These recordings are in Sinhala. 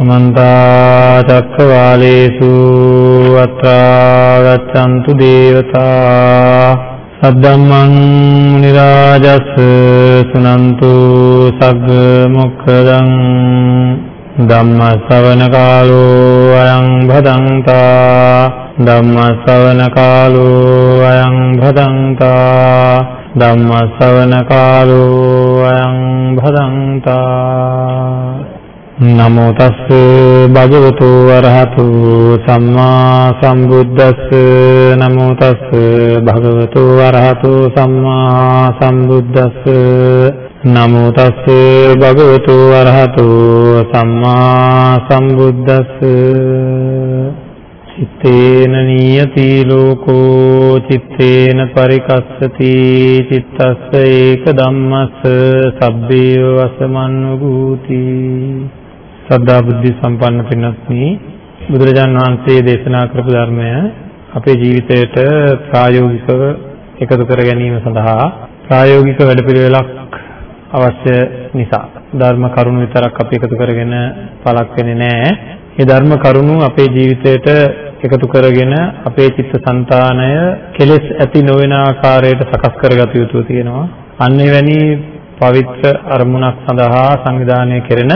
සමන්ත චක්කවාලේසු අත්‍රා ගච්ඡන්තු දේවතා සද්දම්මං මුනි රාජස් සුනන්තු සග්ග මොක්ඛදං ධම්ම ශ්‍රවණ කාලෝ අයං භදංතා ධම්ම ශ්‍රවණ කාලෝ අයං භදංතා ධම්ම ශ්‍රවණ කාලෝ අයං භදංතා නමෝ තස්ස භගවතු වරහතු සම්මා සම්බුද්දස්ස නමෝ තස්ස භගවතු වරහතු සම්මා සම්බුද්දස්ස නමෝ තස්ස භගවතු වරහතු සම්මා සම්බුද්දස්ස චිත්තේන නියති ලෝකෝ චිත්තේන පරිකස්සති චිත්තස්ස ඒක ධම්මස්ස සබ්බේව වසමන්නුභූති ශ්‍රද්ධා බුද්ධ සම්පන්න පින්වත්නි බුදුරජාන් වහන්සේ දේශනා කරපු ධර්මය අපේ ජීවිතයට ප්‍රායෝගිකව එකතු කර ගැනීම සඳහා ප්‍රායෝගික වැඩපිළිවෙලක් අවශ්‍ය නිසා ධර්ම කරුණු විතරක් අපි එකතු කරගෙන පළක් වෙන්නේ නැහැ. මේ ධර්ම කරුණු අපේ ජීවිතයට එකතු කරගෙන අපේ චිත්තසංතානය කෙලෙස් ඇති නොවන ආකාරයට සකස් කරගත යුතු තියෙනවා. අන්න එවැනි පවිත්‍ර අරමුණක් සඳහා සංවිධානය කෙරෙන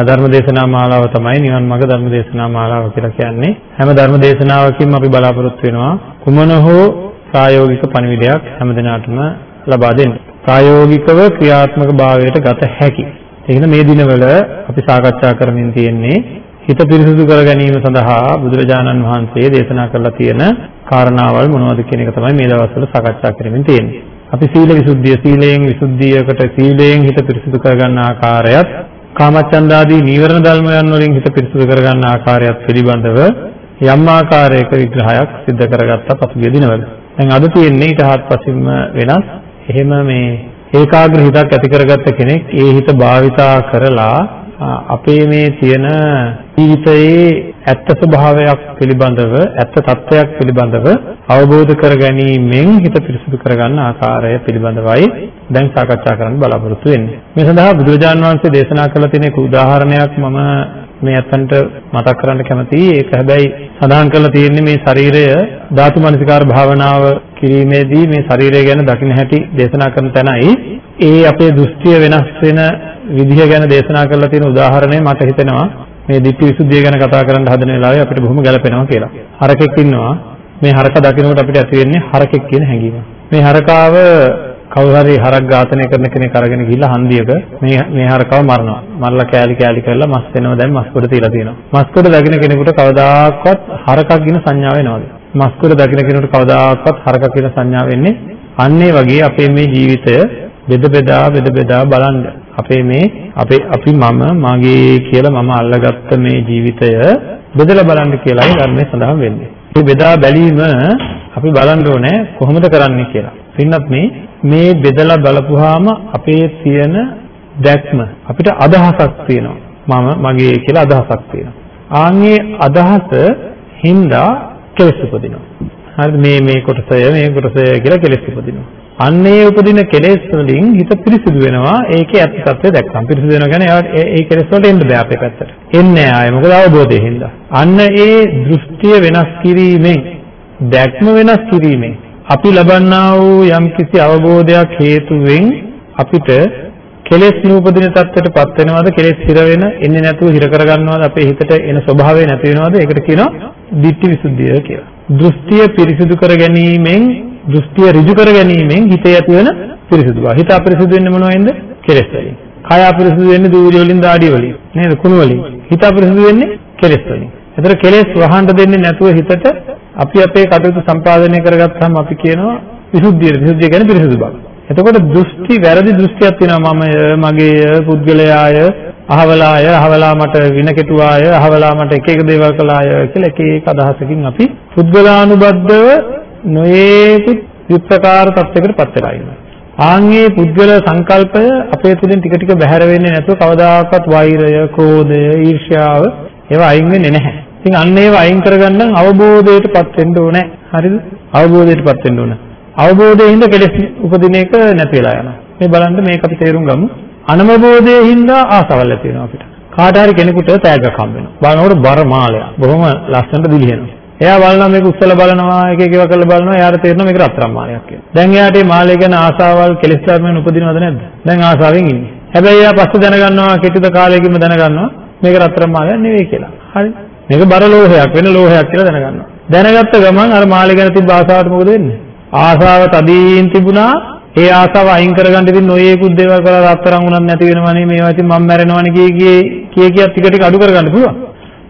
ධර්ම දේශනා මාලාව තමයි නිවන් මාර්ග ධර්ම දේශනා මාලාව කියලා කියන්නේ. හැම ධර්ම දේශනාවකින්ම අපි බලාපොරොත්තු වෙනවා කුමන හෝ ප්‍රායෝගික පණිවිඩයක් හැම දිනාටම ලබා දෙන්න. ප්‍රායෝගිකව ක්‍රියාත්මක භාවයට ගත හැකි. ඒ මේ දිනවල අපි සාකච්ඡා කරමින් තියෙන්නේ හිත පිරිසුදු කර ගැනීම සඳහා බුදුරජාණන් වහන්සේ දේශනා කරලා තියෙන කාරණාවල් මොනවද කියන එක තමයි මේ දවස්වල සාකච්ඡා කරමින් තියෙන්නේ. අපි සීල විසුද්ධිය සීලයෙන් විසුද්ධියකට සීලයෙන් හිත පිරිසුදු කරගන්න ආකාරයත් කාමචන්දාදී නීවරණ ධර්මයන් වලින් හිත පිරිසුදු කරගන්න ආකාරයත් පිළිබඳව යම් ආකාරයක විග්‍රහයක් සිදු කරගත්තා පසුගිය දිනවල. දැන් අද තියෙන්නේ ඊට හත්පසින්ම වෙනස්. එහෙම මේ ඒකාග්‍ර හිතක් ඇති කරගත්ත කෙනෙක් ඒ හිත භාවිතා කරලා අපේ මේ තියෙන ජීවිතයේ ඇත්ත ස්වභාවයක් පිළිබඳව ඇත්ත තත්ත්වයක් පිළිබඳව අවබෝධ කර ගැනීමෙන් හිත පිරිසුදු කරගන්න ආකාරය පිළිබඳවයි දැන් සාකච්ඡා කරන්න බලාපොරොත්තු වෙන්නේ. මේ සඳහා බුදුරජාන් වහන්සේ දේශනා කළ තියෙන එක උදාහරණයක් මම මේ අතන්ට මතක් කරන්න කැමතියි. ඒක හැබැයි සඳහන් කරලා තියෙන්නේ මේ ශරීරය ධාතු මනසිකාර භාවනාව කිරීමේදී මේ ශරීරය ගැන දකින්න හැටි දේශනා කරන තැනයි ඒ අපේ දෘෂ්ටිය වෙනස් වෙන විදිහ ගැන දේශනා කරලා තියෙන උදාහරණය මට හිතෙනවා මේ ditthi visuddhiය ගැන කතා කරන්න හදන වෙලාවේ අපිට බොහොම ගැළපෙනවා කියලා. හරකෙක් ඉන්නවා මේ හරක දකිනකොට අපිට ඇති වෙන්නේ හරකෙක් කියන හැඟීම. මේ හරකාව කවුරු හරි හරක් ඝාතනය කරන කෙනෙක් අරගෙන ගිහිල්ලා හන්දියක මේ මේ හරකව මරනවා. මරලා කෑලි කෑලි කරලා මස් වෙනවා දැන් මස් කොට තියලා තියෙනවා. මස් කොට දකින කෙනෙකුට කවදාකවත් හරකක් කියන සංඥාව එනවද? මස් කොට දකින කෙනෙකුට කවදාකවත් හරකක් කියන සංඥාව එන්නේ අන්නේ වගේ අපේ මේ ජීවිතය බෙද බෙදා බෙද බෙදා බලන්න අපේ මේ අපේ අපි මම මගේ කියලා මම අල්ලගත්ත මේ ජීවිතය බෙදලා බලන්න කියලායි ධර්මයේ සඳහන් වෙන්නේ. මේ බෙදා බැලීම අපි බලන්න ඕනේ කොහොමද කරන්නේ කියලා. පින්නත් මේ මේ බෙදලා බලපුවාම අපේ තියෙන දැක්ම අපිට අදහසක් තියෙනවා. මම මගේ කියලා අදහසක් තියෙනවා. ආන්ගේ අදහස හින්දා කෙලෙස් උපදිනවා. හරිද මේ මේ කොටසය මේ කොටසය කියලා කෙලෙස් උපදිනවා. අන්නේ උපදින කෙලෙස් වලින් හිත පිරිසිදු වෙනවා. ඒකේ ඇත්ත తත්වය දැක්කම පිරිසිදු වෙනවා කියන්නේ ඒ කෙලෙස් වලට එන්න බෑ අපේ පැත්තට. එන්නේ ආයේ මොකද අවබෝධයෙන් හින්දා. අන්න ඒ දෘෂ්ටිය වෙනස් කිරීමෙන් දැක්ම වෙනස් කිරීමෙන් අපි ලබන්නා වූ යම්කිසි අවබෝධයක් හේතුවෙන් අපිට කෙලෙස් නූපදින තත්ත්වයටපත් වෙනවද කෙලෙස් හිර වෙන එන්නේ නැතුව හිර කරගන්නවද අපේ හිතට එන ස්වභාවය නැති වෙනවද ඒකට කියනවා ditthi visuddhiya කියලා. දෘෂ්ටිය පිරිසිදු කර ගැනීමෙන් දෘෂ්ටිය ඍජු කර ගැනීමෙන් හිතේ ඇති වෙන පිරිසිදු බව. හිත අපිරිසිදු වෙන්නේ මොනවෙන්ද? කෙලෙස් වලින්. කය අපිරිසිදු වෙන්නේ දූර්ය වලින් දාඩිය වලින්. නේද? කුණු වලින්. හිත අපිරිසිදු වෙන්නේ කෙලෙස් වලින්. ඒතර කෙලෙස් වහන්න දෙන්නේ නැතුව හිතට අපි අපේ කටයුතු සම්පාදනය කරගත්තාම අපි කියනවා විසුද්ධිය. විසුද්ධිය කියන්නේ පිරිසිදු බව. එතකොට දෘෂ්ටි වැරදි දෘෂ්ටියක් තියෙනවා මමය, මගේය, පුද්ගලයාය, අහවලාය, අහවලා මට වින කෙටුවාය, අහවලා මට එක එක දේවල් කළාය කියලා එක එක අදහසකින් අපි පුද්ගලානුබද්ධව නොයේකුත් විප්‍රකාර තත්යකට පත් වෙලා ඉන්නවා. ආන්ගේ පුද්ගල සංකල්පය අපේ තුලින් ටික ටික බැහැර වෙන්නේ නැතුව කවදාකවත් වෛරය, ක්‍රෝධය, ඊර්ෂ්‍යාව ඒවා අයින් වෙන්නේ නැහැ. ඉතින් අන්න ඒවා අයින් කරගන්න අවබෝධයටපත් වෙන්න ඕනේ. හරිද? අවබෝධයටපත් වෙන්න ඕනේ. අවබෝධයෙන් හින්දා කෙලෙස් උපදින එක නැති වෙලා යනවා. මේ බලන්න මේක අපි තේරුම් ගමු. අනවබෝධයෙන් හින්දා ආසවල් ඇති වෙනවා අපිට. කාට හරි කෙනෙකුට තෑග්ගක් හම්බ වෙනවා. බලනකොට බර මාලයක්. බොහොම ලස්සනට දිලිහෙනවා. එයා බලනවා මේක උස්සලා බලනවා එක එක ඒවා කරලා බලනවා එයාට තේරෙනවා මේක රත්තරන් මාලයක් කියලා. දැන් එයාට මේ මාලය ගැන ආසාවල් කෙලෙස් ධර්මයන් උපදිනවද නැද්ද? දැන් ආසාවෙන් ඉන්නේ. හැබැයි එයා පස්සේ දැනගන්නවා කෙටිද කාලයකින්ම දැනගන්නවා මේක රත්තරන් මාලයක් නෙවෙයි කියලා. හරි. මේක බර ලෝහයක් වෙන ලෝහයක් කියලා දැනගන්නවා. දැනගත්ත ගමන් අර මාලය ගැන තිබ්බ ආසාවට මොකද වෙන්නේ? ආසාව තදින් තිබුණා ඒ ආසාව අයින් කරගන්න ඉතින් නොයේකුත් දේවල් කරලා රත්තරන් උනත් නැති වෙනවනේ මේවා ඉතින් මම මැරෙනවනේ කිය කිය කිය කිය ටික ටික අඩු කරගන්න පුළුවන්.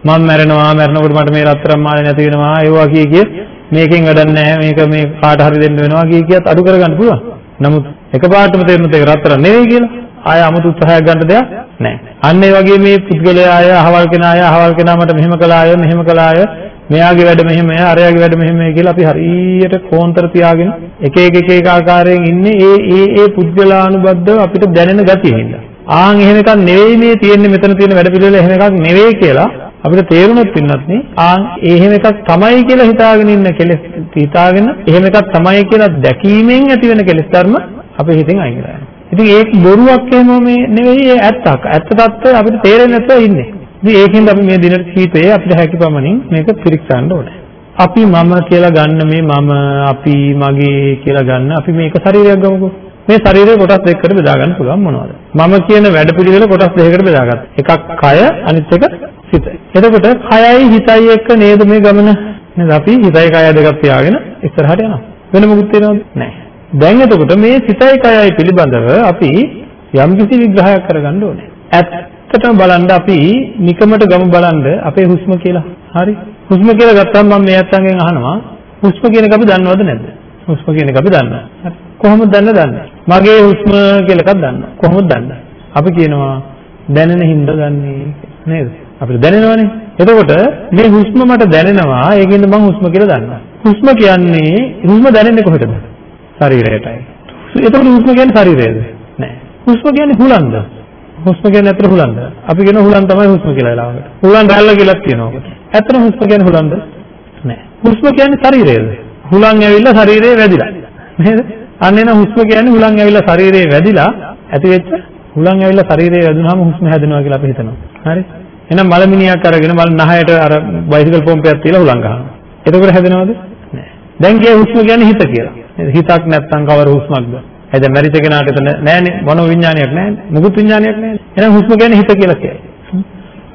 මම මැරෙනවා මැරෙනකොට මට මේ රත්තරන් මාලේ නැති වෙනවා ඒවා කිය කිය මේකෙන් වැඩක් නැහැ මේක මේ කාට හරි දෙන්න වෙනවා කිය කියත් අඩු කරගන්න පුළුවන්. නමුත් එකපාරටම තේරුනොත් ඒක රත්තරන් නෙවෙයි කියලා ආය 아무තු උත්සාහයක් ගන්න දෙයක් නැහැ. අන්න ඒ වගේ මේ පුද්ගලයා අය අහවල් කෙනා අය අහවල් කෙනා මට මෙහෙම කළා අය මෙහෙම කළා අය මෙයාගේ වැඩ මෙහෙම අරයාගේ වැඩ මෙහෙම කියලා අපි හරියට කෝන්තර තියාගෙන එක එක එක එක ආකාරයෙන් ඉන්නේ ඒ ඒ ඒ පුද්ගලානුබද්ධව අපිට දැනෙන ගතිය හින්දා. ආන් එහෙම එකක් නෙවෙයි මේ තියෙන්නේ මෙතන තියෙන වැඩ පිළිවෙල එහෙම එකක් නෙවෙයි කියලා අපිට තේරුණොත් පින්නත් නේ ආන් එහෙම එකක් තමයි කියලා හිතාගෙන ඉන්න කෙලෙස් හිතාගෙන එහෙම එකක් තමයි කියලා දැකීමෙන් ඇති වෙන කෙලෙස් ධර්ම අපේ හිතෙන් අයින් කරලා යනවා. ඉතින් ඒක බොරුවක් එහෙම මේ නෙවෙයි ඒ ඇත්තක්. ඇත්ත తත්ත්වය අපිට තේරෙන්නේ නැතුව ඉන්නේ. ඉතින් ඒකෙන්ද අපි මේ දිනට කීපේ අපිට හැකි පමණින් මේක පිරික්සන්න ඕනේ. අපි මම කියලා ගන්න මේ මම අපි මගේ කියලා ගන්න අපි මේක ශරීරයක් ගමුකෝ. මේ ශරීරය කොටස් දෙකකට බෙදා ගන්න පුළුවන් මොනවද? මම කියන වැඩ පිළිවෙල කොටස් දෙකකට බෙදාගත්තා. එකක් කය අනිත් එක සිත. එතකොට කයයි හිතයි එක්ක නේද මේ ගමන? නේද අපි හිතයි කය දෙකක් තියාගෙන ඉස්සරහට යනවා. වෙන මොකුත් වෙනවද? නැහැ. දැන් එතකොට මේ සිතයි කයයි පිළිබඳව අපි යම්කිසි විග්‍රහයක් කරගන්න ඕනේ. ඇත්තටම බලන්න අපි නිකමට ගමු බලන්න අපේ හුස්ම කියලා. හරි? හුස්ම කියලා ගත්තාම මම මේ අත්තන්ගෙන් අහනවා හුස්ම කියන එක අපි දන්නවද නැද්ද? හුස්ම කියන එක අපි දන්නවා. හරි. කොහොමද දන්න දන්නේ? මගේ හුස්ම කියලා එකක් දන්නවා. කොහොමද දන්නේ? අපි කියනවා දැනෙන හින්දා දන්නේ නේද? අපිට දැනෙනවනේ. එතකොට මේ හුස්ම මට දැනෙනවා ඒකින්ද මම හුස්ම කියලා දන්නවා. හුස්ම කියන්නේ හුස්ම දැනෙන්නේ කොහෙටද? ශරීරයටයි. එතකොට හුස්ම කියන්නේ ශරීරයද? නෑ. හුස්ම කියන්නේ හුලංද? හුස්ම කියන්නේ අතර හුලංද? අපි කියන හුලං තමයි හුස්ම කියලා වෙලාවකට. හුලං රැල්ල කියලා කියනවා. ඇත්තට හුස්ම කියන්නේ හුලංද? නෑ. හුස්ම කියන්නේ ශරීරයද? හුලං ඇවිල්ලා ශරීරේ වැදිලා. නේද? අන්න එන හුස්ම කියන්නේ හුලං ඇවිල්ලා ශරීරේ වැදිලා ඇති වෙච්ච හුලං ඇවිල්ලා ශරීරේ වැදුනහම හුස්ම හැදෙනවා කියලා අපි හිතනවා. හරි? එහෙනම් මලමිනියක් අරගෙන මල නහයට අර බයිසිකල් පොම්පයක් තියලා හුලං ගහනවා. එතකොට හැදෙනවද? නෑ. දැන් කිය හුස්ම කියන්නේ හිත කියලා. හිතක් නැත්තම් කවර හුස්මක්ද? එද මැරිච්ච කෙනාට එතන නෑනේ මොන විඥානයක් නෑනේ. මුකුත් විඥානයක් නෑනේ. එහෙනම් හුස්ම කියන්නේ හිත කියලා කියයි.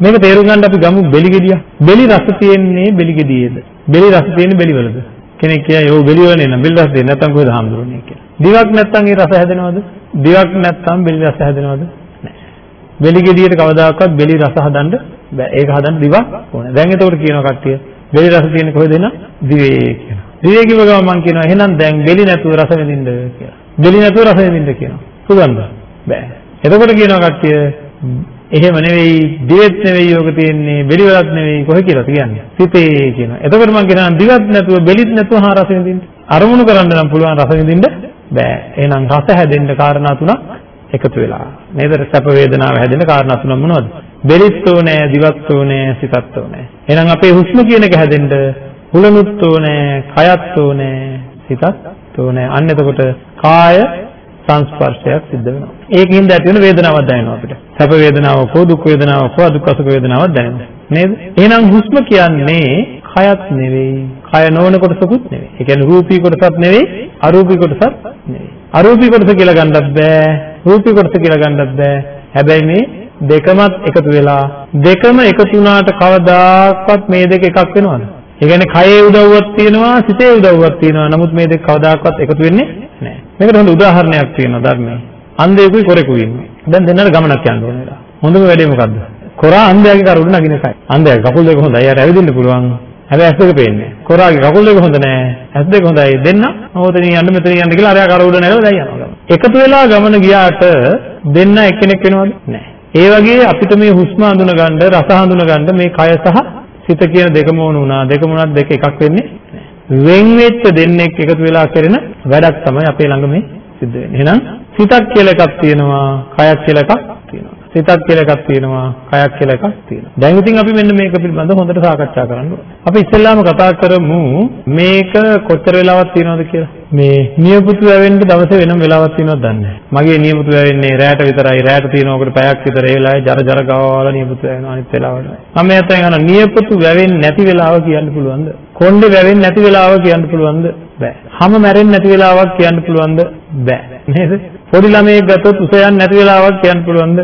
මේක තේරුම් ගන්න අපි ගමු බෙලි ගෙඩිය. බෙලි රස තියෙන්නේ බෙලි ගෙඩියේද? බෙලි රස තියෙන්නේ බෙලි වලද? කෙනෙක් කියයි ඔව් බෙලි වලනේ නම් බෙලි රස දෙන්නේ නැත්තම් කොහෙද හාමුදුරනේ කියලා. දිවක් නැත්තම් ඒ රස හැදෙනවද? දිවක් නැත්තම් බෙලි රස හැදෙනවද? නෑ. බෙලි ගෙඩියට කවදාකවත් බෙලි රස හදන්න බෑ. ඒක හදන්න දිවක් ඕනේ. දැන් එතකොට කියනවා කට්ටිය බෙලි රස තියෙන්නේ කොහෙද එන? දිවේ කියනවා. දිවේ කිව්ව ගමන් මම කියනවා එහෙනම් දැන් බෙලි නැතුව රස විඳින්න කියලා. බෙලි නැතුව රස විඳින්න කියනවා. පුළුවන්ද? බෑ. එතකොට කියනවා කට්ටිය එහෙම නෙවෙයි දිවෙත් නෙවෙයි යෝග තියෙන්නේ බෙලි වලත් නෙවෙයි කොහේ කියලා කියන්නේ. සිතේ කියනවා. එතකොට මම කියනවා දිවත් නැතුව බෙලිත් නැතුව හා රස විඳින්න. අරමුණු කරන්න නම් පුළුවන් රස විඳින්න බෑ. එහෙනම් රස හැදෙන්න කාරණා තුනක් එකතු වෙලා. නේද? සැප වේදනාව හැදෙන්න කාරණා තුනක් මොනවද? බෙලිත් ඕනේ, දිවත් ඕනේ, සිතත් ඕනේ. එහෙනම් අපේ හුස්ම කියන එක හැදෙන්න හුලනුත් ඕනේ, කයත් ඕනේ, සිතත් ඕනේ. අන්න එතකොට කාය සංස්පර්ශයක් සිද්ධ වෙනවා. ඒකින්ද ඇති වෙන වේදනාවක් දැනෙනවා අපිට. සැප වේදනාවක් හෝ දුක් වේදනාවක් හෝ දුක් අසුඛ වේදනාවක් දැනෙනවා. නේද? එහෙනම් හුස්ම කියන්නේ කයත් නෙවෙයි, කය නොවන කොටසකුත් නෙවෙයි. ඒ කියන්නේ රූපී කොටසක් නෙවෙයි, අරූපී කොටසක් නෙවෙයි. අරූපී කොටස කියලා ගන්නත් බෑ, රූපී කොටස කියලා ගන්නත් බෑ. හැබැයි මේ දෙකමත් එකතු වෙලා දෙකම එකතු වුණාට කවදාකවත් මේ දෙක එකක් වෙනවද? ඒ කියන්නේ කයේ උදව්වක් තියෙනවා සිතේ උදව්වක් තියෙනවා. නමුත් මේ දෙක කවදාකවත් එකතු වෙන්නේ නැහැ. මේකට හොඳ උදාහරණයක් තියෙනවා ධර්මයේ. අන්ධයෙකුයි කොරෙකුයි ඉන්නේ. දැන් දෙන්නට ගමනක් යන්න ඕනේ නේද? හොඳම වැඩේ මොකද්ද? කොරා අන්ධයාගේ කර උඩ නගින එකයි. අන්ධයාගේ කකුල් දෙක හොඳයි. එයාට ඇවිදින්න පුළුවන්. හැබැයි ඇස් දෙක පේන්නේ. කොරාගේ කකුල් දෙක හොඳ නැහැ. ඇස් දෙක හොඳයි. දෙන්න ඕතනින් යන්න මෙතනින් යන්න කියලා අරයා කර උඩ නැගලා දැන් යනවා. එකතු වෙලා ගමන ගියාට දෙන්න එක්කෙනෙක් වෙනවද? නැහැ. ඒ වගේ අපිට මේ හුස්ම අඳුන ගන්න, රස අඳුන ගන්න මේ කය සහ සිත කියන දෙකම වුණ වුණා දෙකම වුණත් දෙක එකක් වෙන්නේ වෙන් වෙච්ච දෙන්නෙක් එකතු වෙලා කරන වැඩක් තමයි අපේ ළඟ මේ සිද්ධ වෙන්නේ. එහෙනම් සිතක් කියලා එකක් තියෙනවා, කයක් කියලා එකක් තියෙනවා. සිතක් කියලා එකක් තියෙනවා, කයක් කියලා එකක් තියෙනවා. දැන් ඉතින් අපි මෙන්න මේක පිළිබඳව හොඳට සාකච්ඡා කරන්න ඕනේ. අපි ඉස්සෙල්ලාම කතා කරමු මේක කොච්චර වෙලාවක් තියෙනවද කියලා. මේ නියපොතු වැවෙන්න දවසේ වෙනම වෙලාවක් තියෙනවද දන්නේ නැහැ. මගේ නියපොතු වැවෙන්නේ රැයට විතරයි. රැයට තියෙනකොට පැයක් විතර ඒ වෙලාවේ ජර ජර ගාවලා නියපොතු වැවෙනවා අනිත් වෙලාවට. මම නැත්තම් අහන නියපොතු වැවෙන්නේ නැති වෙලාව කියන්න පුළුවන්ද? කොණ්ඩේ වැවෙන්නේ නැති වෙලාව කියන්න පුළුවන්ද? බෑ. හැම මැරෙන්නේ නැති වෙලාවක් කියන්න පුළුවන්ද? බෑ. නේද? පොඩි ළමයෙක් ගත්තොත් උස යන්නේ නැති වෙලාවක් කියන්න පුළුවන්ද?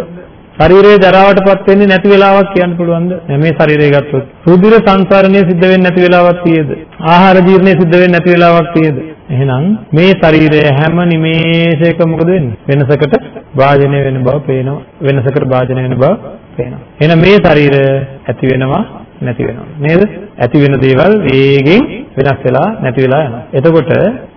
ශරීරයේ ජරාවටපත් වෙන්නේ නැති වෙලාවක් කියන්න පුළුවන්ද? මේ ශරීරය ගත්තොත් රුධිර සංසරණය සිද්ධ වෙන්නේ නැති වෙලාවක් තියෙද? ආහාර ජීර්ණය සිද්ධ වෙන්නේ නැති වෙලාවක් තියෙද? එහෙනම් මේ ශරීරය හැම නිමේෂයක මොකද වෙන්නේ? වෙනසකට භාජනය වෙන බව පේනවා. වෙනසකට භාජනය වෙන බව පේනවා. එහෙනම් මේ ශරීරය ඇති වෙනවා නැති වෙනවා. නේද? ඇති වෙන දේවල් වේගෙන් වෙනස් වෙලා නැති වෙලා යනවා. එතකොට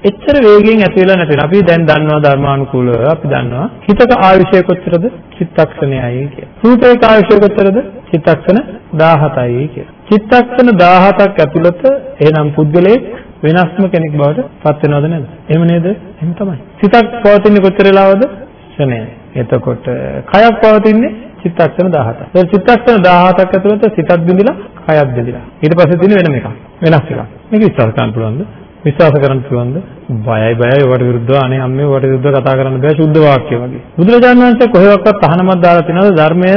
එච්චර වේගෙන් ඇති වෙලා නැති වෙනවා. අපි දැන් දන්නවා ධර්මානුකූලව අපි දන්නවා හිතක ආයුෂය කොච්චරද? චිත්තක්ෂණයයි කියලා. රූපේක ආයුෂය කොච්චරද? චිත්තක්ෂණ 17යි කියලා. චිත්තක්ෂණ 17ක් ඇතුළත එහෙනම් පුද්ගලයේ වෙනස්ම කෙනෙක් බවට පත් වෙනවද නැද්ද? එහෙම නේද? එහෙම තමයි. සිතක් පවතින්නේ කොච්චර වෙලාවද? ක්ෂණය. එතකොට කයක් පවතින්නේ චිත්තක්ෂණ 17ක්. ඒ චිත්තක්ෂණ 17ක් ඇතුළත සිතක් බිඳිලා කයක් බිඳිලා. ඊට පස්සේ තියෙන වෙනම එකක්. වෙනස් එකක්. මේක විශ්වාස කරන්න පුළුවන්ද? විශ්වාස කරන්න පුළුවන්ද? බයයි බයයි ඔයාට විරුද්ධව අනේ අම්මේ ඔයාට විරුද්ධව කතා කරන්න බෑ සුද්ධ වාක්‍ය වගේ. බුදුරජාණන් වහන්සේ කොහෙවත් අහනමක් දාලා තියනවද ධර්මය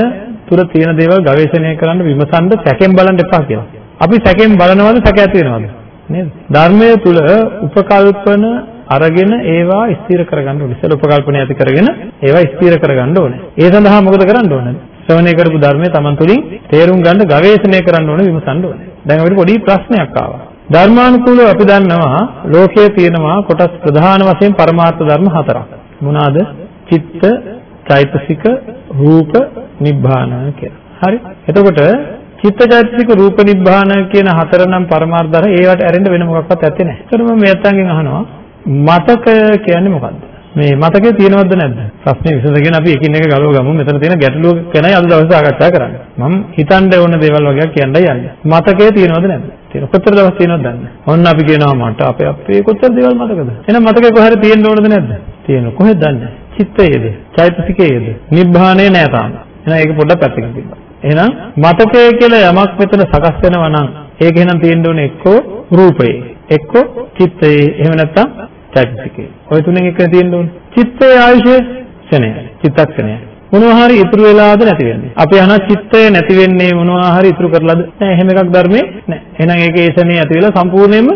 තුර තියෙන දේවල් ගවේෂණය කරන්න විමසන්න සැකෙන් බලන්න එපා කියලා. අපි සැකෙන් බලනවද සැක ඇති වෙනවද? නේද? ධර්මයේ තුල උපකල්පන අරගෙන ඒවා ස්ථිර කරගන්න ඕනේ. ඉස්සෙල්ලා උපකල්පන ඇති කරගෙන ඒවා ස්ථිර කරගන්න ඕනේ. ඒ සඳහා මොකද කරන්න ඕනේ? ශ්‍රවණය කරපු ධර්මයේ Taman තුලින් තේරුම් ගන්න ගවේෂණය කරන්න ඕනේ විමසන්න ඕනේ. දැන් අපිට පොඩි ප්‍රශ්නයක් ආවා. ධර්මානුකූලව අපි දන්නවා ලෝකයේ තියෙනවා කොටස් ප්‍රධාන වශයෙන් පරමාර්ථ ධර්ම හතරක්. මොනවාද? චිත්ත, චෛතසික, රූප, නිබ්බාන කියලා. හරි. එතකොට චිත්තචෛතසික රූප නිබ්බාන කියන හතර නම් පරමාර්ථ ධර්ම ඒවට ඇරෙන්න වෙන මොකක්වත් ඇත්තේ නැහැ. ඒකට මම මේ අත්තන්ගෙන් අහනවා මතකය කියන්නේ මොකක්ද? මේ මතකයේ තියෙනවද නැද්ද? ප්‍රශ්නේ විසඳගෙන අපි එකින් එක ගලව ගමු. මෙතන තියෙන ගැටලුව ගැනයි අද දවසේ සාකච්ඡා කරන්නේ. මම හිතන්න ඕන දේවල් වගේ කියන්නයි යන්නේ. මතකයේ තියෙනවද නැද්ද? තියෙන. කොච්චර දවස් තියෙනවද දන්නේ. ඔන්න අපි කියනවා මට අපේ අපේ කොච්චර දේවල් මතකද? එහෙනම් මතකේ කොහරි තියෙන්න ඕනද නැද්ද? තියෙන. කොහෙද දන්නේ? චිත්තයේද? චෛතසිකයේද? නිබ්බානේ නෑ තාම. එහෙනම් ඒක පොඩ්ඩක් පැත්තකින් තිබ්බා. එහෙනම් මතකය කියලා යමක් මෙතන සකස් වෙනවා නම් ඒක එහෙනම් තියෙන්න ඕනේ එක්කෝ රූපේ එක්කෝ චිත්තේ එහෙම නැත්නම් චෛතසිකේ. ওই තුනෙන් එක තියෙන්න ඕනේ. චිත්තයේ ආයුෂය ක්ෂණය. චිත්තක්ෂණය. මොනවා හරි ඉතුරු වෙලාද නැති වෙන්නේ. අපි අහන චිත්තය නැති වෙන්නේ මොනවා හරි ඉතුරු කරලාද? නෑ එහෙම එකක් ධර්මයේ නෑ. එහෙනම් ඒකේ ඒසනේ ඇති වෙලා සම්පූර්ණයෙන්ම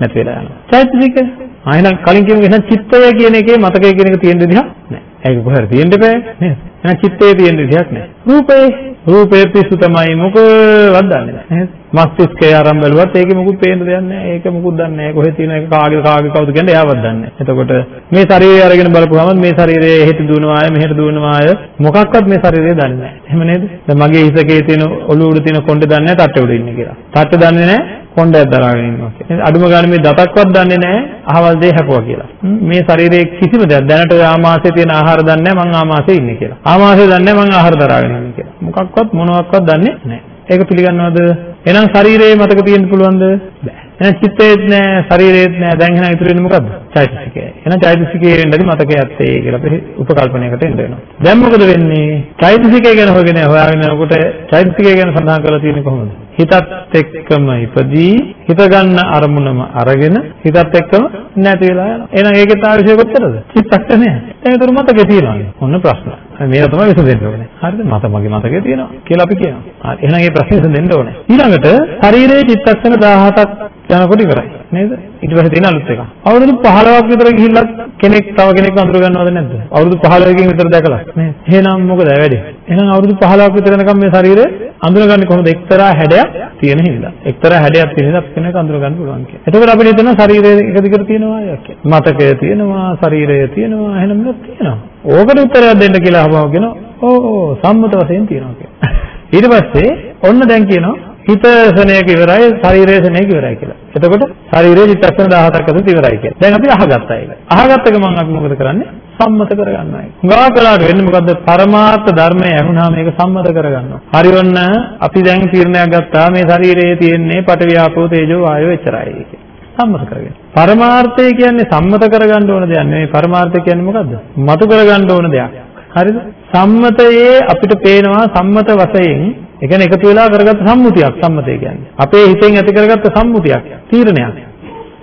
නැති වෙලා යනවා. චෛතසික ආ එහෙනම් කලින් කියමු එහෙනම් චිත්තය කියන එකේ මතකය කියන එක තියෙන විදිහක් නෑ. ඒක කොහරි තියෙන්න බෑ නේද? එහෙනම් චිත්තයේ තියෙන විදිහක් නෑ. රූපේ රූපේ පිස්සු තමයි මොකවත් දන්නේ නැහැ. මස්තිෂ්කය ආරම්භ බැලුවත් ඒකේ මොකුත් පේන්න දෙයක් නැහැ. ඒක මොකුත් දන්නේ නැහැ. කොහෙද තියෙන එක කාගේ කාගේ කවුද කියන්නේ එයාවත් දන්නේ නැහැ. එතකොට මේ ශරීරය අරගෙන බලපුවම මේ ශරීරයේ එහෙට දුවනවා අය මෙහෙට දුවනවා අය මොකක්වත් මේ ශරීරය දන්නේ නැහැ. එහෙම නේද? දැන් මගේ හිසකේ තියෙන ඔළුව උඩ තියෙන කොණ්ඩේ දන්නේ නැහැ තට්ටේ උඩ ඉන්නේ කියලා. තට්ටේ දන්නේ නැහැ කොණ්ඩයක් දරාගෙන ඉන්නවා කියන්නේ. අඩුම ගානේ මේ දතක්වත් දන්නේ නැහැ අහවල් දේ හැපුවා කියලා. මේ ශරීරයේ කිසිම දෙයක් දැනට ඔය ආමාශයේ තියෙන ආහාර දන්නේ නැහැ මං ආමාශයේ ඉන්නේ කියලා. ආමාශය දන්නේ නැහැ මං ආහාර දරාගෙන ඉන්නේ කියලා. මොකක්වත් මොනවත්වත් දන්නේ නැහැ. ඒක පිළිගන්නවද? එහෙනම් ශරීරයේ මතක තියෙන්න පුළුවන්ද? බෑ. එහෙනම් චිත්තේත් නෑ, ශරීරේත් නෑ. දැන් එහෙනම් ඉතුරු වෙන්නේ මොකද්ද? චෛතසිකය. එහෙනම් චෛතසිකයේ වෙන්නදී මතකයේ ඇත්තේ කියලා අපි උපකල්පනයකට එන්න වෙනවා. දැන් මොකද වෙන්නේ? චෛතසිකය ගැන හොයගෙන හොයාගෙන යනකොට චෛතසිකය ගැන සඳහන් කරලා තියෙන්නේ කොහොමද? හිතත් එක්කම ඉපදී හිත ගන්න අරමුණම අරගෙන හිතත් එක්කම නැති වෙලා යනවා. එහෙනම් ඒකේ තාවිෂය කොච්චරද? චිත්තක්ෂණය. දැන් ඒතර මතකේ තියෙනවානේ. ඔන්න ප්‍රශ්න. මේක තමයි විසඳෙන්න ඕනේ. හරිද? මත මගේ මතකේ තියෙනවා කියලා අපි කියනවා. හරි. එහෙනම් මේ ප්‍රශ්නේ විසඳෙන්න ඕනේ. ඊළඟට ශරීරයේ චිත්තක්ෂණ 17ක් යනකොට ඉවරයි. නේද? ඊට පස්සේ තියෙන අලුත් එකක්. අවුරුදු 15ක් විතර ගිහිල්ලා කෙනෙක් තව කෙනෙක්ව අඳුර ගන්නවද නැද්ද? අවුරුදු 15කින් විතර දැකලා. නේද? එහෙනම් මොකද වැඩි? එහෙනම් අවුරුදු 15ක් විතර යනකම් මේ ශරීරය අඳුරගන්නේ කොහොමද? එක්තරා හැඩයක් තියෙන හින්දා. එක්තරා හැඩයක් තියෙන හින්දා කෙනෙක් අඳුර ගන්න පුළුවන් කියලා. එතකොට අපිට හිතෙනවා ශරීරය එක දිගට තියෙනවා කියලා. මතකය තියෙනවා, ශරීරය තියෙනවා, එහෙනම් මේක තියෙනවා. ඕකට උත්තරයක් දෙන්න කියලා අහපුවා කියනවා. ඕ සම්මත වශයෙන් තියෙනවා කියලා. ඊට පස්සේ ඔන්න දැන් කියනවා හිත සෙනෙක ඉවරයි ශරීරයේ සෙනෙක ඉවරයි කියලා. එතකොට ශරීරයේ චිත්තක්ෂණ 17ක් අතර ඉවරයි කියලා. දැන් අපි අහගත්තා ඒක. අහගත්ත ගමන් අපි මොකද කරන්නේ? සම්මත කරගන්නවා. හුඟා කලාට වෙන්නේ මොකද්ද? පරමාර්ථ ධර්මය ඇහුණාම මේක සම්මත කරගන්නවා. හරි ඔන්න අපි දැන් තීරණයක් ගත්තා මේ ශරීරයේ තියෙන්නේ පඨවි ආපෝ තේජෝ වායෝ එච්චරයි කියලා. සම්මත කරගෙන. පරමාර්ථය කියන්නේ සම්මත කරගන්න ඕන දෙයක් නෙවෙයි. පරමාර්ථය කියන්නේ මොකද්ද? මතු කරගන්න ඕන දෙයක්. හරිද? සම්මතයේ අපිට පේනවා සම්මත වශයෙන් ඒ කියන්නේ එකතු වෙලා කරගත්ත සම්මුතියක් සම්මතය කියන්නේ. අපේ හිතෙන් ඇති කරගත්ත සම්මුතියක්, තීරණයක්.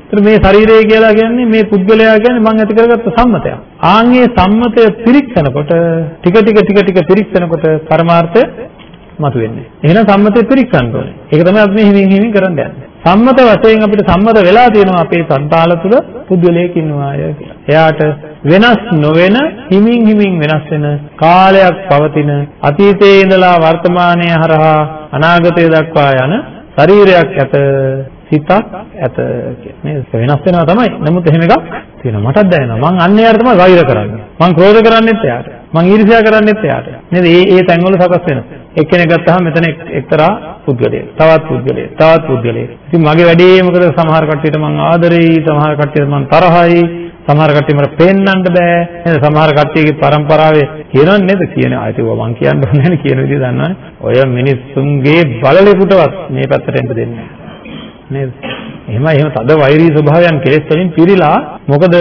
ඒතර මේ ශරීරය කියලා කියන්නේ මේ පුද්ගලයා කියන්නේ මම ඇති කරගත්ත සම්මතයක්. ආන්ගේ සම්මතය පිරික්සනකොට ටික ටික ටික ටික පිරික්සනකොට පරමාර්ථය මතුවෙන්නේ. එහෙනම් සම්මතය පිරික්සන්න ඕනේ. ඒක තමයි අපි මේ හිමින් හිමින් කරන්න යන්නේ. සම්මත වශයෙන් අපිට සම්මත වෙලා තියෙනවා අපේ සංතාල තුළ පුද්ගලයෙක් ඉන්නවාය කියලා. එයාට වෙනස් නොවන හිමින් හිමින් වෙනස් වෙන කාලයක් පවතින අතීතයේ ඉඳලා වර්තමානය හරහා අනාගතය දක්වා යන ශරීරයක් ඇත සිතක් ඇත කියන්නේ වෙනස් වෙනවා තමයි. නමුත් එහෙම එකක් තියෙනවා. මටත් දැනෙනවා. මං අන්න එයාට තමයි වෛර කරන්නේ. මං ක්‍රෝධ කරන්නේත් එයාට. මං ඊර්ෂ්‍යා කරන්නේත් එයාට. නේද? ඒ ඒ තැන්වල සකස් වෙනවා. එක්කෙනෙක් ගත්තාම මෙතන එක්තරා පුද්ගලයෙක්, තවත් පුද්ගලයෙක්, තවත් පුද්ගලයෙක්. ඉතින් මගේ වැඩේ මොකද? සමහර කට්ටියට මං ආදරෙයි, සමහර කට්ටියට මං තරහයි, සමහර කට්ටිය මට පෙන්නන්න බෑ. නේද? සමහර කට්ටියගේ પરම්පරාවේ කියනවනේ නේද? කියන ආයත ඒවා මං කියන්න ඕනේ නැහැ කියන විදිහ දන්නවනේ. ඔය මිනිස්සුන්ගේ බලලෙකුටවත් මේ පැත්තට එන්න දෙන්නේ නේද? එහෙම එහෙම තද වෛරී ස්වභාවයන් කෙලෙස් වලින් පිරීලා මොකද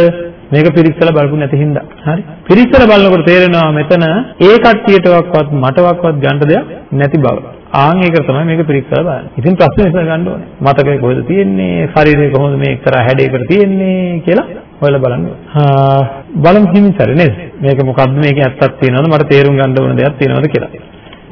මේක පිරික්සලා බලපු නැති හින්දා හරි පිරික්සලා බලනකොට තේරෙනවා මෙතන ඒ කට්ටියටවත් මටවත් ගන්න දෙයක් නැති බව ආන් ඒක තමයි මේක පිරික්සලා බලන්නේ. ඉතින් ප්‍රශ්නේ විසඳ ගන්න ඕනේ. මතකේ කොහෙද තියෙන්නේ? ශරීරය කොහොමද මේ එක්තරා හැඩයකට තියෙන්නේ කියලා හොයලා බලන්න ඕනේ. බලමු හිමිසර නේද? මේක මොකද්ද මේකේ ඇත්තක් තියෙනවද? මට තේරුම් ගන්න ඕන දෙයක් තියෙනවද කියලා.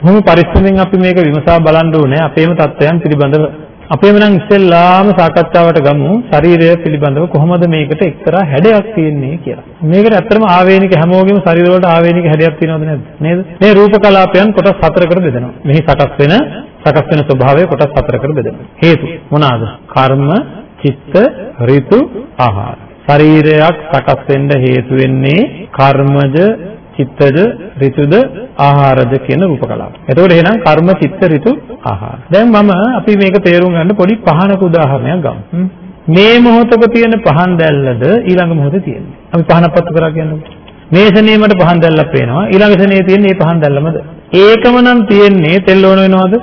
කොහොම පරිස්සමෙන් අපි මේක විමසා බලන්න ඕනේ අපේම தත්වයන් පිළිබඳව අපේම නම් ඉස්සෙල්ලාම සාකච්ඡාවට ගමු ශරීරය පිළිබඳව කොහොමද මේකට එක්තරා හැඩයක් තියෙන්නේ කියලා. මේකට ඇත්තටම ආවේනික හැමෝගෙම ශරීර වලට ආවේනික හැඩයක් තියෙනවද නැද්ද? නේද? මේ රූප කලාපයන් කොටස් හතරකට බෙදෙනවා. මෙහි සකස් වෙන සකස් වෙන ස්වභාවය කොටස් හතරකට බෙදෙනවා. හේතු මොනවාද? කර්ම, චිත්ත, ඍතු, ආහාර. ශරීරයක් සකස් වෙන්න හේතු වෙන්නේ කර්මජ චිත්තජ ඍතුද ආහාරද කියන රූප කලාව. එතකොට එහෙනම් කර්ම චිත්ත ඍතු ආහාර. දැන් මම අපි මේක තේරුම් ගන්න පොඩි පහනක උදාහරණයක් ගමු. මේ මොහොතක තියෙන පහන් දැල්ලද ඊළඟ මොහොතේ තියෙන්නේ. අපි පහනක් පත්තු කරා කියන්නේ. මේ ශනේ මට පහන් දැල්ලක් පේනවා. ඊළඟ ශනේ තියෙන මේ පහන් දැල්ලමද? ඒකම නම් තියෙන්නේ තෙල් ඕන වෙනවද?